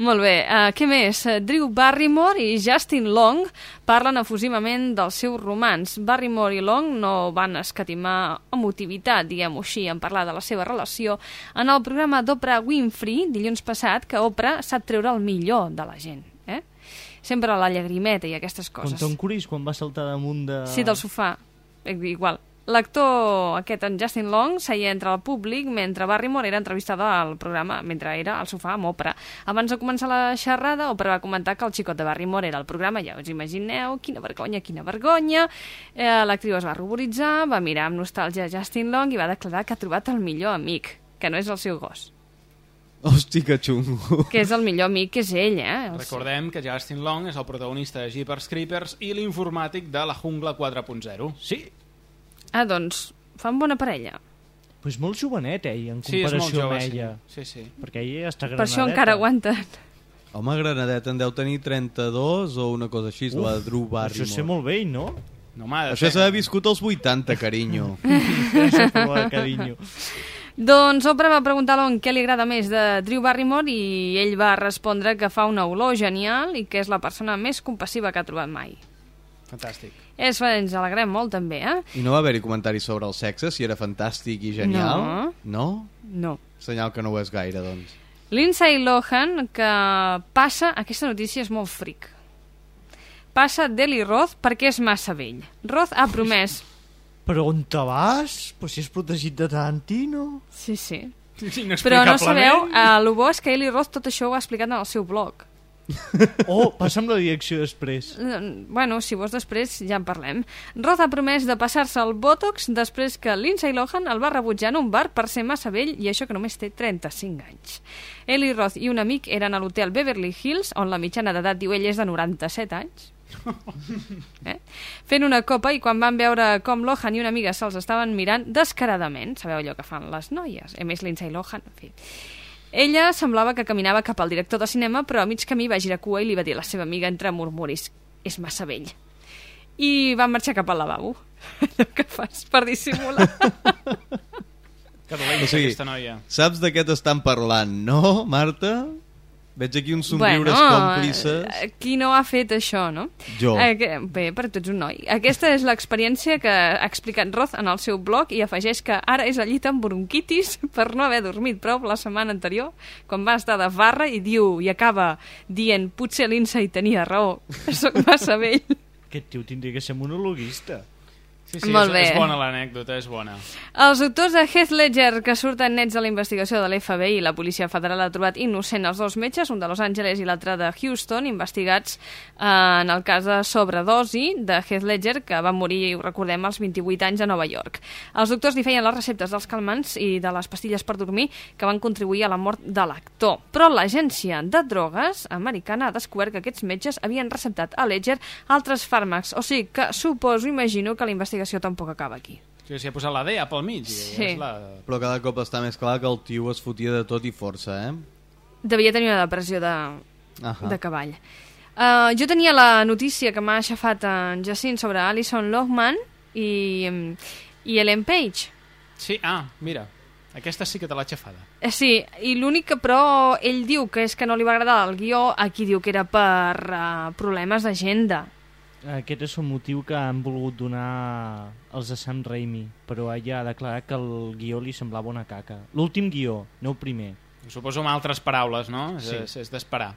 Molt bé, uh, què més? Eh, Drew Barrymore i Justin Long parlen efusivament del seu romans. Barrymore i Long no van escatimar emotivitat, diguem-ho així, en parlar de la seva relació en el programa d'Oprah Winfrey, dilluns passat, que Oprah sap treure el millor de la gent. Eh? Sempre la llagrimeta i aquestes Com coses. Tom Cruise quan va saltar damunt de... Sí, del sofà. Igual. L'actor aquest, en Justin Long, seia entre el públic mentre Barrymore era entrevistada al programa, mentre era al sofà amb Oprah. Abans de començar la xerrada, Oprah va comentar que el xicot de Barrymore era al programa, ja us imagineu, quina vergonya, quina vergonya. Eh, L'actriu es va ruboritzar, va mirar amb nostàlgia Justin Long i va declarar que ha trobat el millor amic, que no és el seu gos, Hosti, que xungo. que és el millor amic que és ell, eh? El Recordem que Justin Long és el protagonista de Jeepers Creepers i l'informàtic de la Jungla 4.0. Sí. Ah, doncs, fan bona parella. Pues molt jovenet, ell, en Sí, és molt comparació jove, amb sí. ella. Sí, sí. Perquè ella ja està Per granadeta. això encara aguanten. Home, Granadet en deu tenir 32 o una cosa així, la de Drew Això sé Barrymore. molt vell, no? No de Això fer- s'ha viscut als 80, carinyo. Això de carinyo. Doncs Oprah va preguntar a Long què li agrada més de Drew Barrymore i ell va respondre que fa una olor genial i que és la persona més compassiva que ha trobat mai. Fantàstic. És, ens alegrem molt també, eh? I no va haver-hi comentaris sobre el sexe, si era fantàstic i genial? No. No? No. Senyal que no ho és gaire, doncs. Lindsay Lohan, que passa... Aquesta notícia és molt fric. Passa d'Eli Roth perquè és massa vell. Roth ha promès... Però on te vas? Pues si és protegit de Tarantino. Sí, sí. Però no sabeu, eh, el bo és que Eli Roth tot això ho ha explicat en el seu blog. Oh, passa'm la direcció després. Eh, Bueno, si vols després ja en parlem. Roth ha promès de passar-se el Botox després que Lindsay Lohan el va rebutjar en un bar per ser massa vell i això que només té 35 anys. Eli Roth i un amic eren a l'hotel Beverly Hills, on la mitjana d'edat, diu ell, és de 97 anys. eh? Fent una copa i quan van veure com Lohan i una amiga se'ls estaven mirant descaradament, sabeu allò que fan les noies, a més Lindsay Lohan, en fi. Ella semblava que caminava cap al director de cinema, però a mig camí va girar cua i li va dir a la seva amiga entre murmuris és massa vell. I van marxar cap al lavabo. Allò que fas per dissimular. Que dolenta, O sigui, aquesta noia. saps de què t'estan parlant, no, Marta? Veig aquí uns somriures còmplices. eh, qui no ha fet això, no? Jo. Eh, que, bé, perquè tu ets un noi. Aquesta és l'experiència que ha explicat Roth en el seu blog i afegeix que ara és al llit amb bronquitis per no haver dormit prou la setmana anterior, quan va estar de farra i diu i acaba dient potser Lindsay tenia raó, sóc massa vell. Aquest tio tindria que ser monologuista. Sí, sí, Molt és, bé. és bona l'anècdota, és bona. Els autors de Heath Ledger, que surten nets de la investigació de l'FBI i la policia federal ha trobat innocent els dos metges, un de Los Angeles i l'altre de Houston, investigats eh, en el cas de sobredosi de Heath Ledger, que va morir, recordem, als 28 anys a Nova York. Els doctors li feien les receptes dels calmants i de les pastilles per dormir que van contribuir a la mort de l'actor. Però l'agència de drogues americana ha descobert que aquests metges havien receptat a Ledger altres fàrmacs, o sigui que suposo, imagino, que la investigació tampoc acaba aquí. O sigui, s'hi ha posat la D a pel mig. Sí. És la... Però cada cop està més clar que el tio es fotia de tot i força, eh? Devia tenir una depressió de, Ahà. de cavall. Uh, jo tenia la notícia que m'ha aixafat en Jacint sobre Alison Lohman i, i Ellen Page. Sí, ah, mira. Aquesta sí que te l'ha xafada. Eh, sí, i l'únic que però ell diu que és que no li va agradar el guió, aquí diu que era per uh, problemes d'agenda. Aquest és el motiu que han volgut donar els de Sam Raimi, però ella ha declarat que el guió li semblava una caca. L'últim guió, no el primer. Suposo amb altres paraules, no? Sí. és, és d'esperar.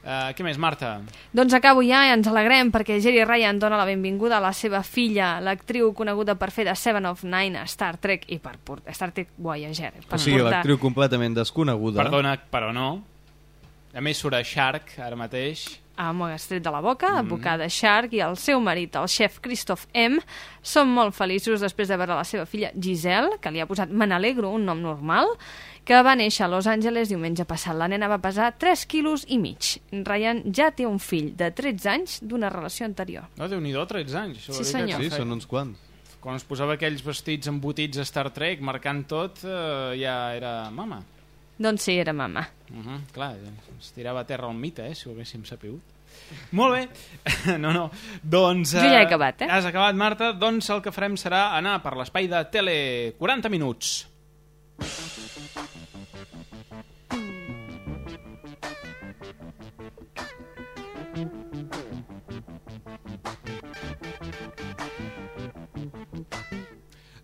Uh, què més, Marta? Doncs acabo ja i ens alegrem perquè Jerry Ryan dona la benvinguda a la seva filla, l'actriu coneguda per fer de Seven of Nine a Star Trek i per portar Star Trek Voyager. Per O sigui, portar- l'actriu completament desconeguda. Perdona, però no. A més, surt a Shark, ara mateix. Amb el estret de la boca, Mhm. advocada Shark i el seu marit, el xef Christoph M, són molt feliços després de veure la seva filla Giselle, que li ha posat Manalegro, un nom normal, que va néixer a Los Angeles diumenge passat. La nena va pesar 3 quilos i mig. Ryan ja té un fill de 13 anys d'una relació anterior. No, Déu-n'hi-do, 13 anys. Això Sí, senyor. Sí, són uns quants. Quan es posava aquells vestits embotits a Star Trek, marcant tot, eh, ja era mama. Doncs sí, era mama. Uh -huh, clar, es tirava a terra el mite, eh, si ho haguéssim sapigut. Molt bé. no, no. Doncs... Jo ja he acabat, eh? Has acabat, Marta. Doncs el que farem serà anar per l'espai de tele 40 minuts.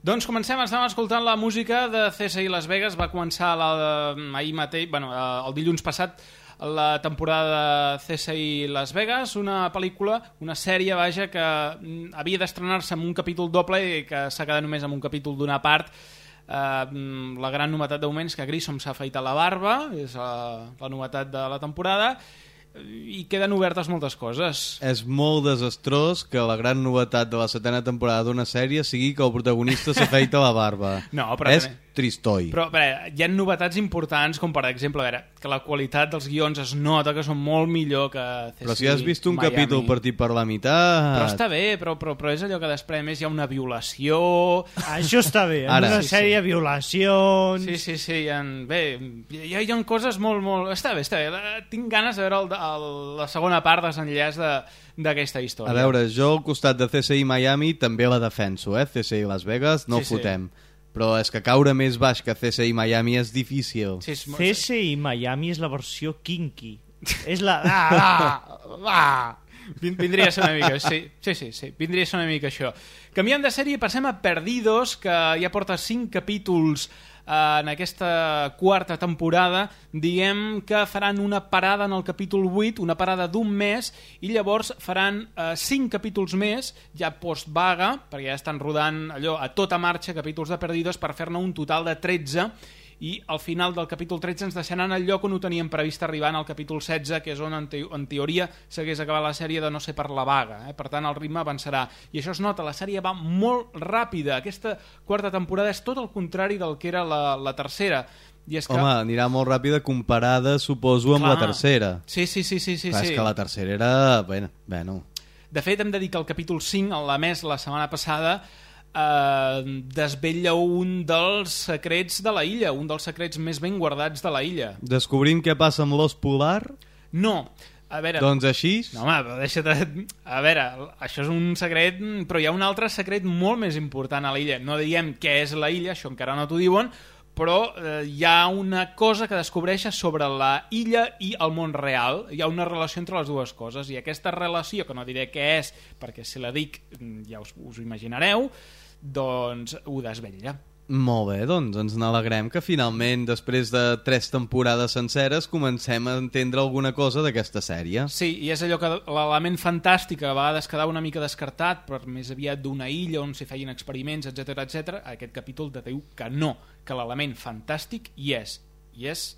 Doncs comencem, estàvem escoltant la música de CSI Las Vegas, va començar la, ahir mateix, bueno, eh, el dilluns passat, la temporada de CSI Las Vegas, una pel·lícula, una sèrie, vaja, que mm, havia d'estrenar-se amb un capítol doble i que s'ha quedat només amb un capítol d'una part. Uh, la gran novetat de que Grissom s'ha afaitat la barba, és la, la novetat de la temporada, i queden obertes moltes coses. És molt desastrós que la gran novetat de la setena temporada d'una sèrie sigui que el protagonista s'afeita la barba. No, però és també- tristoi. Però, a veure, hi ha novetats importants, com per exemple, a veure, que la qualitat dels guions es nota que són molt millor que CSI Però si has vist un Miami. capítol partit per la meitat... Però està bé, però, però, però és allò que després més hi ha una violació... Això està bé, en Ara. una Sí, sèrie de violacions... Sí, sí, sí, hi ha, bé, hi ha, hi ha coses molt, molt... Està bé, està bé. La- Tinc ganes de veure el, el, la segona part desenllaç de- d'aquesta història. A veure, jo al costat de CSI Miami també la defenso, eh? CSI Las Vegas, no Sí, sí, sí. Però és que caure més baix que CSI Miami és difícil. Sí, és, molt- CSI Miami és la versió kinky. és la... Ah, ah, ah. Vin- Vindria a ser una mica, sí, sí, sí, sí, vindria a ser una mica això. Canviant de sèrie, passem a Perdidos, que ja porta 5 capítols en aquesta quarta temporada. Diem que faran una parada en el capítol 8, una parada d'un mes, i llavors faran 5 capítols més, ja post-vaga, perquè ja estan rodant allò a tota marxa, capítols de Perdidos, per fer-ne un total de 13, i al final del capítol 13 ens deixaran el lloc on ho teníem previst arribar en el capítol 16, que és on en, te en teoria s'hagués acabat la sèrie de no ser per la vaga. Eh? Per tant, el ritme avançarà. I això es nota, la sèrie va molt ràpida. Aquesta quarta temporada és tot el contrari del que era la, la tercera. I és que... Home, anirà molt ràpida comparada, suposo, amb Clar. la tercera. Sí, sí, sí, sí, sí, Clar, sí. És que la tercera era... Bueno, bueno. De fet, hem de dir que el capítol 5, en la més la setmana passada, eh, desvetlla un dels secrets de la illa, un dels secrets més ben guardats de la illa. Descobrim què passa amb l'os polar? No, a veure... Doncs així... No, home, però deixa't... A veure, això és un secret, però hi ha un altre secret molt més important a l'illa. No diem què és la illa, això encara no t'ho diuen, però eh, hi ha una cosa que descobreixes sobre la illa i el món real. Hi ha una relació entre les dues coses, i aquesta relació, que no diré què és, perquè si la dic mm, ja us, us ho imaginareu, doncs ho desvetlla. Molt bé, doncs ens n'alegrem que finalment, després de tres temporades senceres, comencem a entendre alguna cosa d'aquesta sèrie. Sí, i és allò que l'element fantàstic que a vegades quedava una mica descartat per més aviat d'una illa on s'hi feien experiments, etc etc. aquest capítol te diu que no, que l'element fantàstic hi és, i és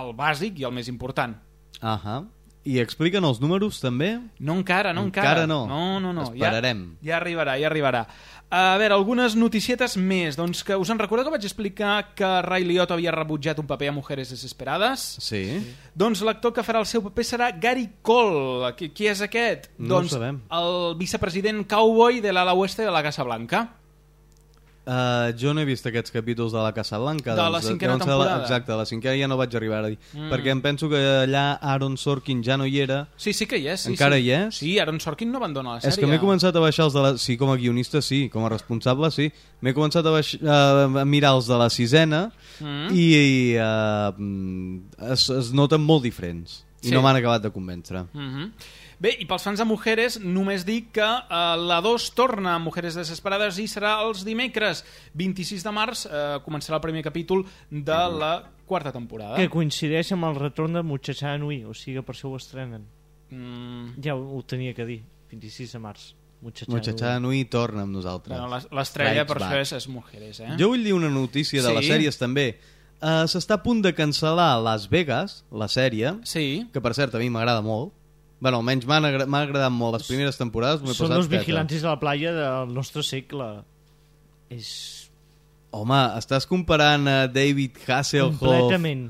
el bàsic i el més important. Ahà. I expliquen els números també? No encara, no encara. Encara no. No, no, no. Esperarem. Ja, ja arribarà, ja arribarà. A veure, algunes noticietes més. Doncs que us en recordeu que vaig explicar que Ray Liotta havia rebutjat un paper a Mujeres Desesperades? Sí. Doncs l'actor que farà el seu paper serà Gary Cole. Qui, qui és aquest? No doncs sabem. el vicepresident cowboy de l'ala oeste de la Casa Blanca. Uh, jo no he vist aquests capítols de la Casa Blanca. De la doncs, cinquena deuen ser temporada. exacte, de la cinquena ja no vaig arribar a dir. Mm. Perquè em penso que allà Aaron Sorkin ja no hi era. Sí, sí que hi és. Sí, Encara sí. hi és? Sí, Aaron Sorkin no abandona la sèrie. És que m'he començat a baixar els de la... Sí, com a guionista sí, com a responsable sí. M'he començat a, baix... a mirar els de la sisena Mm. i, i uh, es, es noten molt diferents. I Sí. no m'han acabat de convèncer. Mhm. Bé, i pels fans de Mujeres només dic que eh, la 2 torna a Mujeres Desesperades i serà els dimecres 26 de març eh, començarà el primer capítol de la quarta temporada. Que coincideix amb el retorn de Muchacha Nui, o sigui per això ho estrenen. Mm, Ja ho, ho tenia que dir, 26 de març. Muchacha, Muchacha Nui. Torna amb nosaltres. bueno, l'es- l'estrella per Right això back. és, és Mujeres, eh? Jo vull dir una notícia de Sí? les sèries també. Uh, S'està a punt de cancel·lar Las Vegas, la sèrie, Sí. que per cert a mi m'agrada molt. Bueno, almenys m'han agra agradat molt les primeres temporades. m'ho he Són els teta. vigilantes de la playa del nostre segle. És Home, estàs comparant a David Hasselhoff... completament...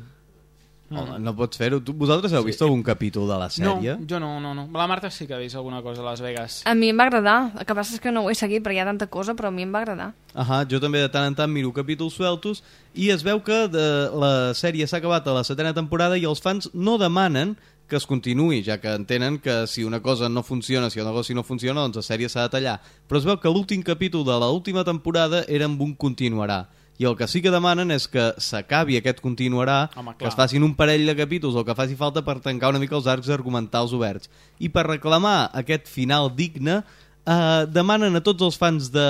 Home, no pots fer-ho. Tu- Vosaltres heu vist algun capítol de la No, sèrie? jo no, no, no. La Marta sí que ha vist alguna cosa a Las Vegas. A mi em va agradar. El que passa és que no ho he seguit perquè hi ha tanta cosa, però a mi em va agradar. Ahà, jo també de tant en tant miro capítols sueltos i es veu que de, la sèrie s'ha acabat a la setena temporada i els fans no demanen que es continuï, ja que entenen que si una cosa no funciona, si el negoci no funciona, doncs la sèrie s'ha de tallar. Però es veu que l'últim capítol de l'última temporada era amb un continuarà. I el que sí que demanen és que s'acabi aquest continuarà, Home, que es facin un parell de capítols o que faci falta per tancar una mica els arcs argumentals oberts. I per reclamar aquest final digne, eh, demanen a tots els fans de,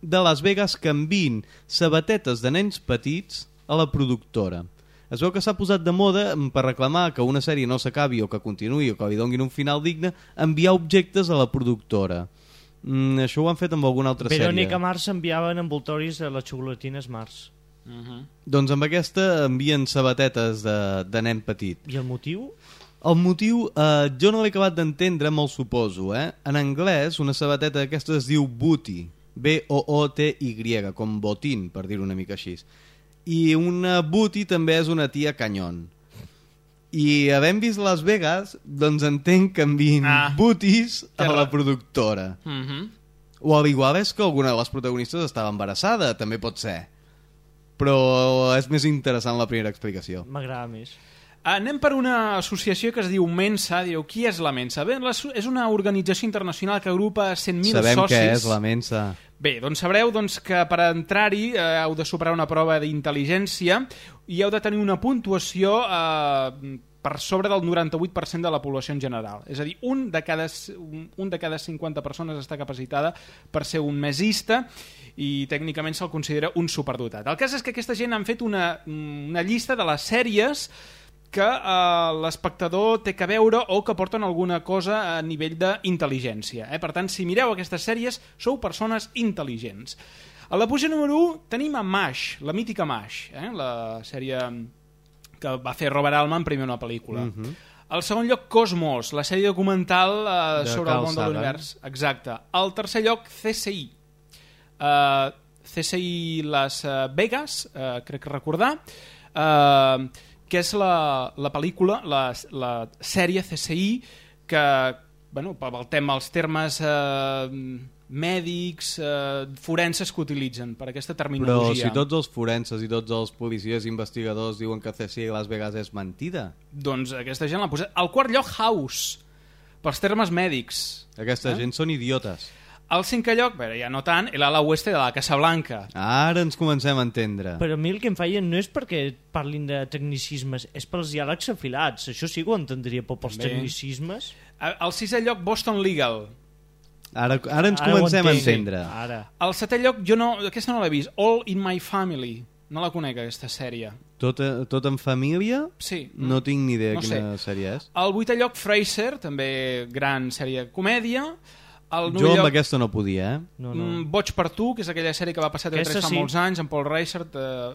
de Las Vegas que enviïn sabatetes de nens petits a la productora. Es veu que s'ha posat de moda mm, per reclamar que una sèrie no s'acabi o que continuï o que li donguin un final digne, enviar objectes a la productora. Mm, això ho han fet amb alguna altra Verónica sèrie. Mars enviaven envoltoris de les xocolatines Mars. Uh -huh. Doncs amb aquesta envien sabatetes de, de nen petit. I el motiu? El motiu, eh, jo no l'he acabat d'entendre, me'l suposo, eh? En anglès, una sabateta d'aquestes es diu booty, B-O-O-T-Y, com botín, per dir-ho una mica així. I una booty també és una tia canyon. I havent vist Las Vegas, doncs entenc que enviïn ah, booties a la productora. Uh -huh. O al igual és que alguna de les protagonistes estava embarassada, també pot ser. Però és més interessant la primera explicació. M'agrada més. Anem per una associació que es diu Mensa. Diu, qui és la Mensa? Bé, és una organització internacional que agrupa 100.000 Sabem socis. què és la mensa. Bé, doncs sabreu doncs, que per entrar-hi eh, heu de superar una prova d'intel·ligència i heu de tenir una puntuació eh, per sobre del 98% de la població en general. És a dir, un de cada, un, un de cada 50 persones està capacitada per ser un mesista i tècnicament se'l considera un superdotat. El cas és que aquesta gent han fet una, una llista de les sèries que eh, l'espectador té que veure o que porten alguna cosa a nivell d'intel·ligència. Eh? Per tant, si mireu aquestes sèries, sou persones intel·ligents. A la puja número 1 tenim a MASH, la mítica MASH, eh? la sèrie que va fer Robert Altman primer una pel·lícula. Mhm. Al segon lloc, Cosmos, la sèrie documental eh, De sobre el Carl món de Sagan. l'univers. Exacte. Al tercer lloc, CSI. Uh, CSI Las eh, Vegas, uh, crec que recordar, uh, que és la, la pel·lícula, la, la sèrie CSI, que, bueno, pel tema, els termes eh, mèdics, eh, forenses que utilitzen per aquesta Però terminologia. si tots els forenses i tots els policies investigadors diuen que CSI Las Vegas és mentida, Doncs aquesta gent l'ha posat. Al quart lloc, House, pels termes mèdics. aquesta Eh? gent són idiotes. Al cinquè lloc, bé, ja no tant, l'ala oeste de la Casa Blanca. Ara ens comencem a entendre. Però a mi el que em feia no és perquè parlin de tecnicismes, és pels diàlegs afilats. Això sí que ho entendria, però pels També. tecnicismes... Al sisè lloc, Boston Legal. Ara, ara ens Ara comencem a entendre. Ara. Al setè lloc, jo no, aquesta no l'he vist, All in my family. No la conec, aquesta sèrie. Tot, eh, tot en família? Sí. No tinc ni idea No quina sé. sèrie és. Al vuitè lloc, Fraser, també gran sèrie de comèdia. Al Jo amb lloc, aquesta no podia, eh? No, Mm, Boig per tu, que és aquella sèrie que va passar a TV3 Aquesta fa sí. molts anys, amb Paul Reiser, eh,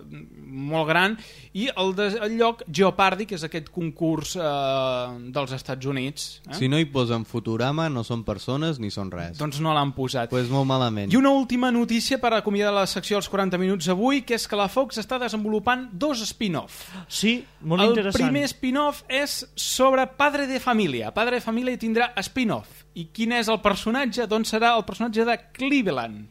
molt gran, i el, de, el lloc Geopardy, que és aquest concurs eh, dels Estats Units. Eh? Si no hi posen Futurama, no són persones ni són res. Doncs no l'han posat. pues molt malament. I una última notícia per acomiadar la secció dels 40 minuts avui, que és que la Fox està desenvolupant dos spin-off. Sí, molt el interessant. primer spin-off és sobre Padre de Família. Padre de Família tindrà spin-off. I quin és el personatge? Doncs serà el personatge de Cleveland.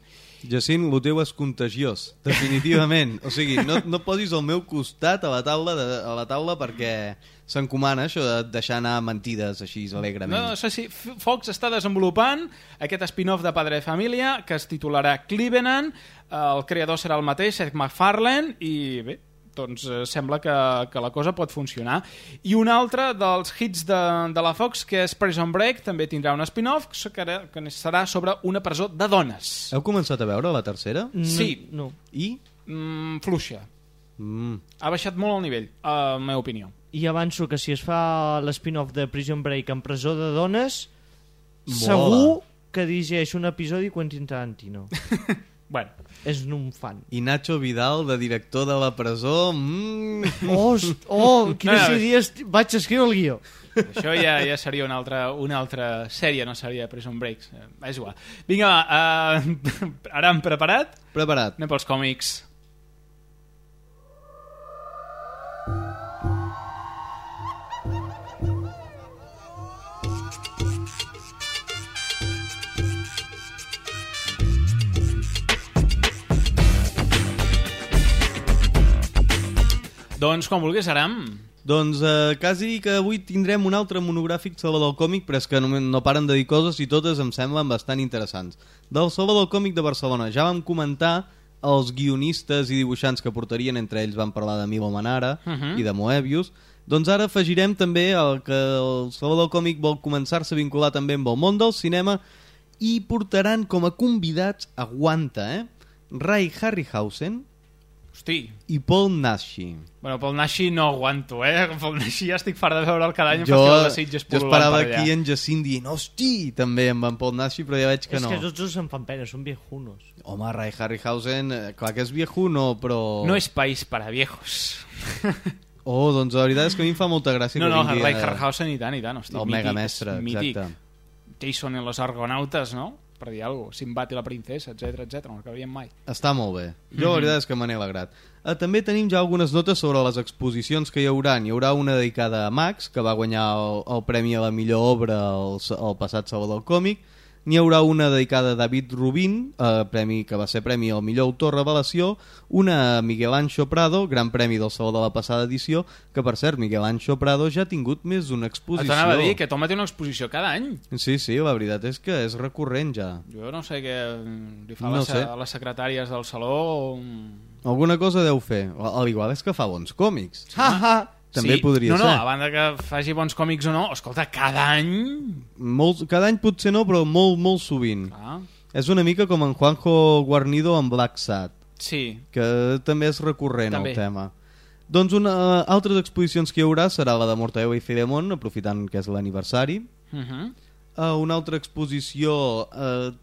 Jacint, el teu és contagiós, definitivament. o sigui, no, no posis al meu costat a la taula, de, a la taula perquè s'encomana això de deixar anar mentides així alegrement. No, no si F- Fox està desenvolupant aquest spin-off de Padre de Família que es titularà Cleveland. El creador serà el mateix, Seth MacFarlane, i bé, doncs eh, sembla que, que la cosa pot funcionar. I un altre dels hits de, de la Fox, que és Prison Break, també tindrà un spin-off que, serà- que serà sobre una presó de dones. Heu començat a veure la tercera? Sí. No. I? Mm, fluixa. Mm. Ha baixat molt el nivell, a la meva opinió. I avanço que si es fa l'spin-off de Prison Break en presó de dones, Mola. segur que dirigeix un episodi Quentin Tarantino. bueno. És un fan. I Nacho Vidal, de director de la presó... Mm. Oh, oh, quines No, no, idees vaig escriure el guió. Això ja, ja seria una altra, una altra sèrie, no seria Prison Breaks. Eh, És igual. Vinga, va, uh, ara hem preparat? Preparat. Anem pels còmics. Doncs quan vulguis, Aram. Doncs eh, quasi que avui tindrem un altre monogràfic sobre del còmic, però és que no, no paren de dir coses i totes em semblen bastant interessants. Del Saló del Còmic de Barcelona ja vam comentar els guionistes i dibuixants que portarien, entre ells van parlar de Milo Manara uh Mhm. -huh. i de Moebius, doncs ara afegirem també el que el Saló del Còmic vol començar-se a vincular també amb el món del cinema i portaran com a convidats, aguanta, eh? Ray Harryhausen Hosti, i Paul Nashi. bueno, pel Nashi no aguanto, eh? Pel Nashi ja estic fart de veure'l cada any al Jo, Festival de Sitges jo esperava per aquí en Jacint dient hosti, també amb en Paul Nashi, però ja veig que és no. que tots dos em fan pena, són viejunos. Home, Ray Harryhausen, eh, clar que és viejuno, però... No és país para viejos. Oh, doncs la veritat és que a mi em fa molta gràcia No, que no, vingui... Ray eh, Harryhausen i tant, i tant. Hosti, El mític, megamestre, és mític. exacte. Jason i los argonautes, no? Per dir alguna cosa. Simbat i la princesa, etc etc. no acabaríem mai. Està molt bé. Jo la Mhm. veritat és que me n'he alegrat. Eh, també tenim ja algunes notes sobre les exposicions que hi haurà. Hi haurà una dedicada a Max, que va guanyar el, el Premi a la millor obra el, el passat Salvador del Còmic. N'hi haurà una dedicada a David Rubin, eh, premi que va ser premi al millor autor revelació, una a Miguel Ancho Prado, gran premi del Saló de la passada edició, que per cert, Miguel Ancho Prado ja ha tingut més d'una exposició. anava a dir que Toma té una exposició cada any. Sí, sí, la veritat és que és recurrent ja. Jo no sé què li fa No a, les, sé. a les secretàries del saló... o- Alguna cosa deu fer. A, a l'igual és que fa bons còmics. Ha, ha. També sí. podria no, ser. No, a banda que faci bons còmics o no, escolta, cada any... Molts, cada any potser no, però molt, molt sovint. Ah, És una mica com en Juanjo Guarnido amb Black Sat, sí, que també és recurrent També. el tema. Doncs una, altres exposicions que hi haurà serà la de Mortadeu i Filemon, aprofitant que és l'aniversari. uh -huh. Uh, una altra exposició uh,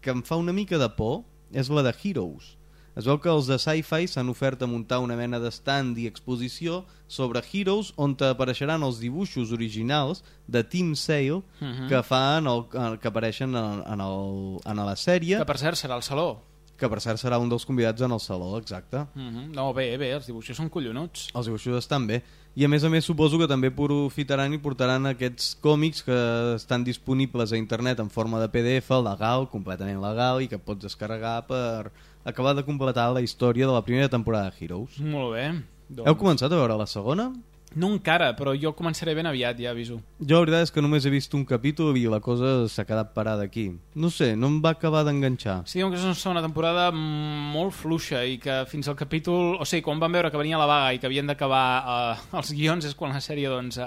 que em fa una mica de por és la de Heroes. Es veu que els de Sci-Fi s'han ofert a muntar una mena d'estand i exposició sobre Heroes on apareixeran els dibuixos originals de Team Sale Mhm. que fan el, que apareixen en, en, el, en la sèrie que per cert serà al saló. que per cert serà un dels convidats en el saló, exacte. Uh -huh. No, bé, bé, els dibuixos són collonuts. Els dibuixos estan bé. I a més a més suposo que també aprofitaran i portaran aquests còmics que estan disponibles a internet en forma de PDF, legal, completament legal, i que pots descarregar per acabar de completar la història de la primera temporada de Heroes. Molt bé. Doncs... Heu començat a veure la segona? No encara, però jo començaré ben aviat, ja aviso. Jo la veritat és que només he vist un capítol i la cosa s'ha quedat parada aquí. No sé, no em va acabar d'enganxar. Sí, diuen que és una segona temporada molt fluixa i que fins al capítol... O sigui, quan van veure que venia la vaga i que havien d'acabar eh, els guions és quan la sèrie doncs,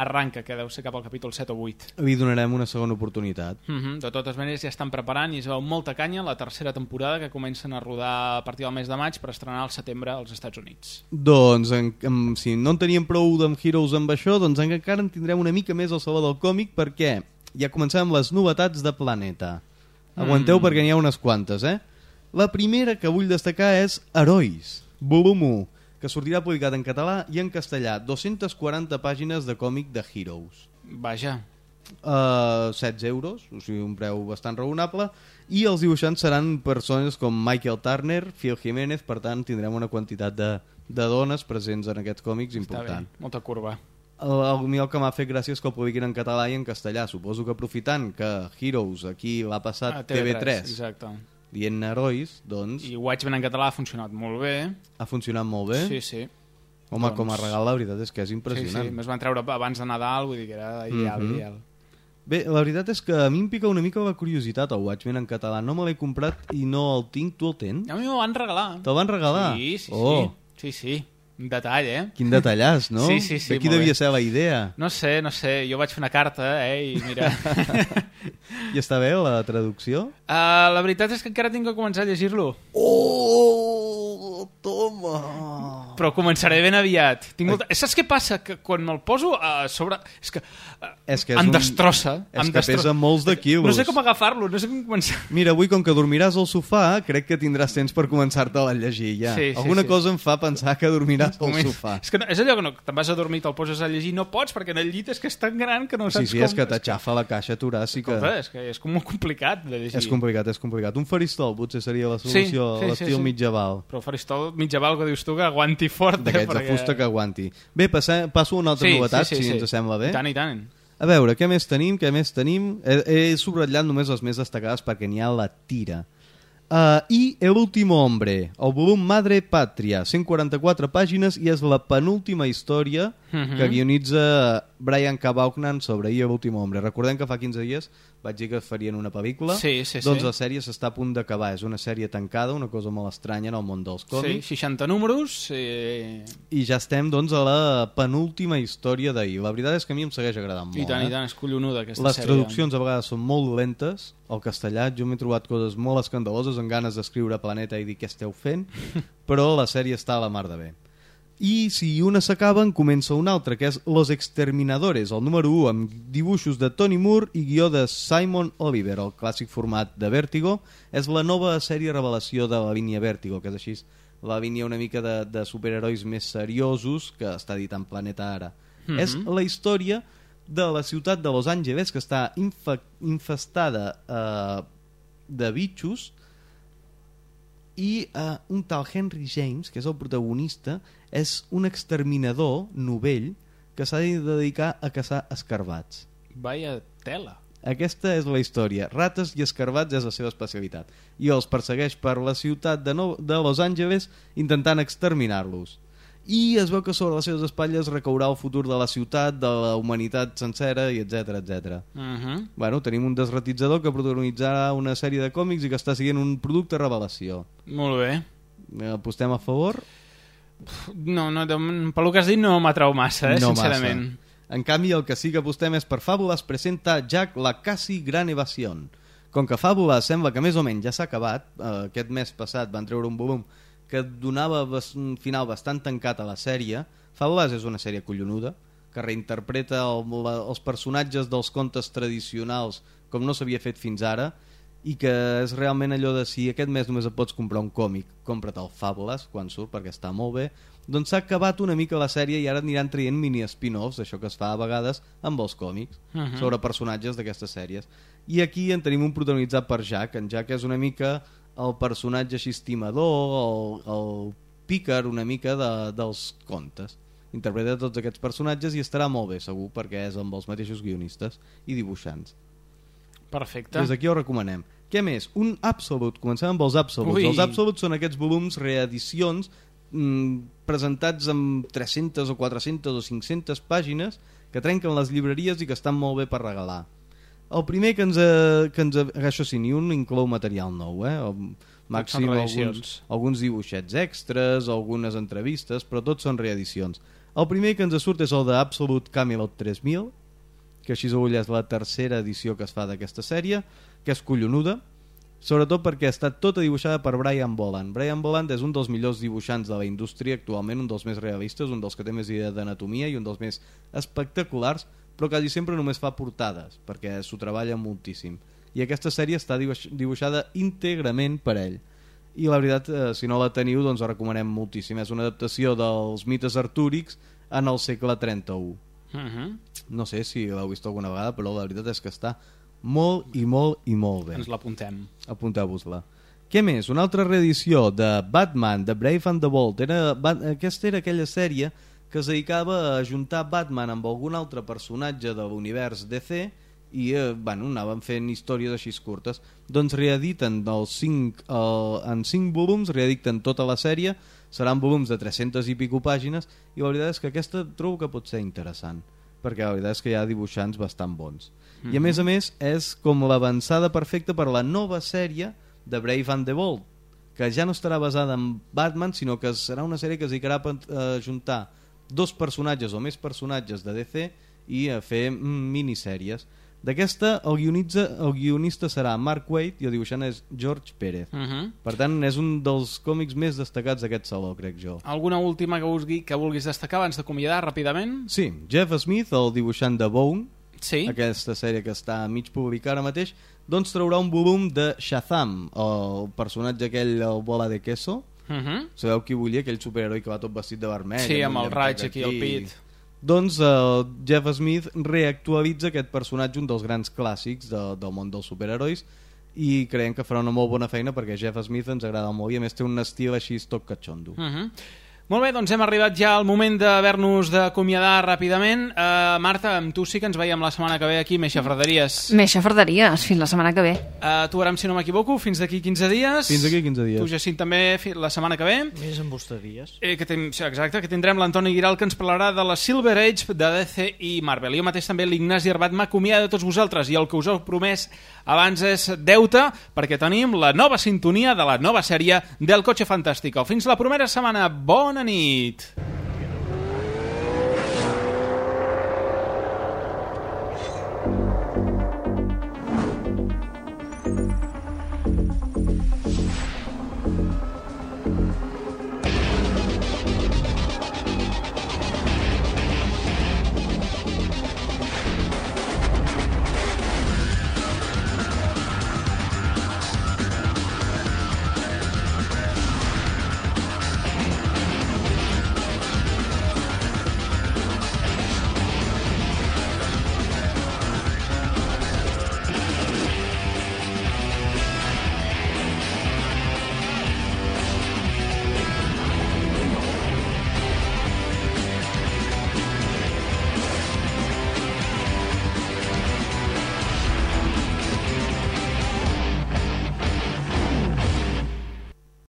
arranca, que deu ser cap al capítol 7 o 8. Li donarem una segona oportunitat. Mm -hmm. De totes maneres, ja estan preparant i es veu molta canya la tercera temporada que comencen a rodar a partir del mes de maig per estrenar al setembre als Estats Units. Doncs, en, en, si no en teníem prou d'en Heroes amb això, doncs encara en tindrem una mica més al Saló del Còmic perquè ja comencem amb les novetats de Planeta. Aguanteu Mm. perquè n'hi ha unes quantes, eh? La primera que vull destacar és Herois, volum 1, que sortirà publicat en català i en castellà. 240 pàgines de còmic de Heroes. Vaja, Uh, 16 euros, o sigui, un preu bastant raonable, i els dibuixants seran persones com Michael Turner, Phil Jiménez, per tant tindrem una quantitat de, de dones presents en aquests còmics està important. bé, molta curva. El, el, mi el que m'ha fet gràcia és que el publiquin en català i en castellà. Suposo que aprofitant que Heroes aquí l'ha passat Ah, TV3, Exacte. dient herois, doncs I Watchmen en català ha funcionat molt bé. ha funcionat molt bé. Sí, sí. Home, doncs- com a regal la veritat és que és Sí, impressionant. sí, més van treure abans de Nadal, vull dir que era ideal, Mhm. ideal. Bé, la veritat és que a mi em pica una mica la curiositat el Watchmen en català. No me l'he comprat i no el tinc. Tu el tens? A mi m'ho van regalar. Te'l van regalar? Sí, sí, Oh. sí. Sí, sí. Un detall, eh? Quin detallàs, no? Sí, sí, sí, De qui devia bé. ser la idea? No sé, no sé. Jo vaig fer una carta, eh? I mira... I està bé la traducció? uh, la veritat és que encara tinc que començar a llegir-lo. Oh, toma! Però començaré ben aviat. Tinc molta... Saps què passa? Que quan me'l poso a sobre... És que, uh, És que és em un- destrossa. és em que pesa molts de quilos. No sé com agafar-lo, no sé com començar. Mira, avui com que dormiràs al sofà, crec que tindràs temps per començar-te a llegir ja. Sí, sí, Alguna sí. cosa em fa pensar que dormiràs al Comen- sofà. És, que no, és allò que no, te'n vas a dormir, te'l poses a llegir, no pots, perquè en el llit és que és tan gran que no Sí, saps sí, com... és que t'aixafa la caixa toràcica. Escolta, és que és com molt complicat de llegir. És complicat, és complicat. Un faristol potser seria la Sí, solució sí, a l'estil sí, sí. mitjaval. Però el faristol mitjaval que dius tu que aguanti fort. eh, D'aquests de fusta que aguanti. Bé, passem, passo a una altra Sí, novetat, sí, sí, si sí. ens sembla bé. I tant, i tant. A veure, què més tenim? Què més tenim? He, he subratllat només les més destacades perquè n'hi ha la tira. Uh, I El último hombre, el volum Madre Patria, 144 pàgines i és la penúltima història Mhm. que guionitza Brian K. Vaughan sobre I El último hombre. Recordem que fa 15 dies vaig dir que farien una pel·lícula. Sí, sí, doncs sí. la sèrie s'està a punt d'acabar. És una sèrie tancada, una cosa molt estranya en el món dels Sí, còmics. 60 números. Eh... I ja estem doncs, a la penúltima història d'ahir. La veritat és que a mi em segueix agradant molt. I tant, eh? i tant, és collonuda aquesta Les sèrie. traduccions a vegades són molt lentes. Al castellà jo m'he trobat coses molt escandaloses amb ganes d'escriure Planeta i dir què esteu fent, però la sèrie està a la mar de bé. I si una s'acaba, en comença una altra, que és Los Exterminadores, el número 1, amb dibuixos de Tony Moore i guió de Simon Oliver, el clàssic format de Vértigo. És la nova sèrie revelació de la línia Vértigo, que és així la línia una mica de, de superherois més seriosos que està editant Planeta ara. Mhm. És la història de la ciutat de Los Angeles, que està infestada eh, de bitxos, i eh, un tal Henry James, que és el protagonista, és un exterminador novell que s'ha de dedicar a caçar escarbats. Vaya tela. Aquesta és la història. Rates i escarbats és la seva especialitat. I els persegueix per la ciutat de, no de Los Angeles intentant exterminar-los. I es veu que sobre les seves espatlles recaurà el futur de la ciutat, de la humanitat sencera, i etc etc. Uh -huh. Bueno, tenim un desratitzador que protagonitzarà una sèrie de còmics i que està siguent un producte revelació. Molt bé. Apostem a favor? No, no, pel que has dit no m'atrau massa, eh, no sincerament. Massa. En canvi, el que sí que apostem és per Fàbules presenta Jack la quasi gran evasió. Com que Fàbules sembla que més o menys ja s'ha acabat, eh, aquest mes passat van treure un volum que donava bas- un final bastant tancat a la sèrie, Fàbules és una sèrie collonuda, que reinterpreta el, la, els personatges dels contes tradicionals com no s'havia fet fins ara, i que és realment allò de si aquest mes només et pots comprar un còmic, compra't el Fàbules quan surt perquè està molt bé, doncs s'ha acabat una mica la sèrie i ara aniran traient mini spin-offs, això que es fa a vegades amb els còmics, Mhm. sobre personatges d'aquestes sèries. I aquí en tenim un protagonitzat per Jack, en Jack és una mica el personatge així estimador, el, el pícar una mica de, dels contes. Interpreta tots aquests personatges i estarà molt bé, segur, perquè és amb els mateixos guionistes i dibuixants. Perfecte. Des d'aquí ho recomanem. Què més? Un Absolute. Comencem amb els Absolutes. Ui. Els Absolutes són aquests volums reedicions mm, presentats amb 300 o 400 o 500 pàgines que trenquen les llibreries i que estan molt bé per regalar. El primer que ens, eh, que ens això sí, ni un inclou material nou, eh? El màxim alguns, alguns dibuixets extras, algunes entrevistes, però tots són reedicions. El primer que ens surt és el de Absolute Camelot 3000, que així ho és la tercera edició que es fa d'aquesta sèrie, que és collonuda, sobretot perquè està tota dibuixada per Brian Boland. Brian Boland és un dels millors dibuixants de la indústria actualment, un dels més realistes, un dels que té més idea d'anatomia i un dels més espectaculars, però quasi sempre només fa portades, perquè s'ho treballa moltíssim. I aquesta sèrie està dibuix dibuixada íntegrament per ell. I la veritat, eh, si no la teniu, doncs la recomanem moltíssim. És una adaptació dels mites artúrics en el segle 31. Uh -huh. No sé si l'heu vist alguna vegada, però la veritat és que està molt i molt i molt bé. Ens l'apuntem. Apunteu-vos-la. Què més? Una altra reedició de Batman, de Brave and the Bold. Era, aquesta era aquella sèrie que es dedicava a juntar Batman amb algun altre personatge de l'univers DC i eh, bueno, anaven fent històries així curtes. Doncs reediten els cinc, eh, en 5 volums, reediten tota la sèrie, seran volums de 300 i pico pàgines i la veritat és que aquesta trobo que pot ser interessant perquè la veritat és que hi ha dibuixants bastant bons. I a Mhm. més a més és com l'avançada perfecta per la nova sèrie de Brave and the Bold, que ja no estarà basada en Batman, sinó que serà una sèrie que es dedicarà a a juntar dos personatges o més personatges de DC i a fer mm, minissèries. D'aquesta, el, guionitza, el guionista serà Mark Waid i el dibuixant és George Pérez. Uh -huh. Per tant, és un dels còmics més destacats d'aquest saló, crec jo. Alguna última que vulgui, que vulguis destacar abans d'acomiadar ràpidament? Sí, Jeff Smith, el dibuixant de Bone, sí. aquesta sèrie que està a mig publicar ara mateix, doncs traurà un volum de Shazam, el personatge aquell, el bola de queso. Uh -huh. Sabeu qui volia? Aquell superheroi que va tot vestit de vermell. Sí, amb el raig aquí al pit. Doncs el Jeff Smith reactualitza aquest personatge, un dels grans clàssics de, del món dels superherois, i creiem que farà una molt bona feina perquè Jeff Smith ens agrada molt i a més té un estil així tot catxondo. Uh -huh. Molt bé, doncs hem arribat ja al moment d'haver-nos d'acomiadar ràpidament. Uh, Marta, amb tu sí que ens veiem la setmana que ve aquí, més xafarderies. Més xafarderies, fins la setmana que ve. Uh, tu, Aram, si no m'equivoco, fins d'aquí 15 dies. Fins d'aquí 15 dies. Tu, Jacint, també la setmana que ve. Més embusteries. Eh, que ten... sí, Exacte, que tindrem l'Antoni Giral que ens parlarà de la Silver Age de DC i Marvel. Jo mateix també l'Ignasi Arbat m'acomiada de tots vosaltres i el que us he promès abans és deute perquè tenim la nova sintonia de la nova sèrie del Cotxe Fantàstico. Fins la primera setmana. Bona nit!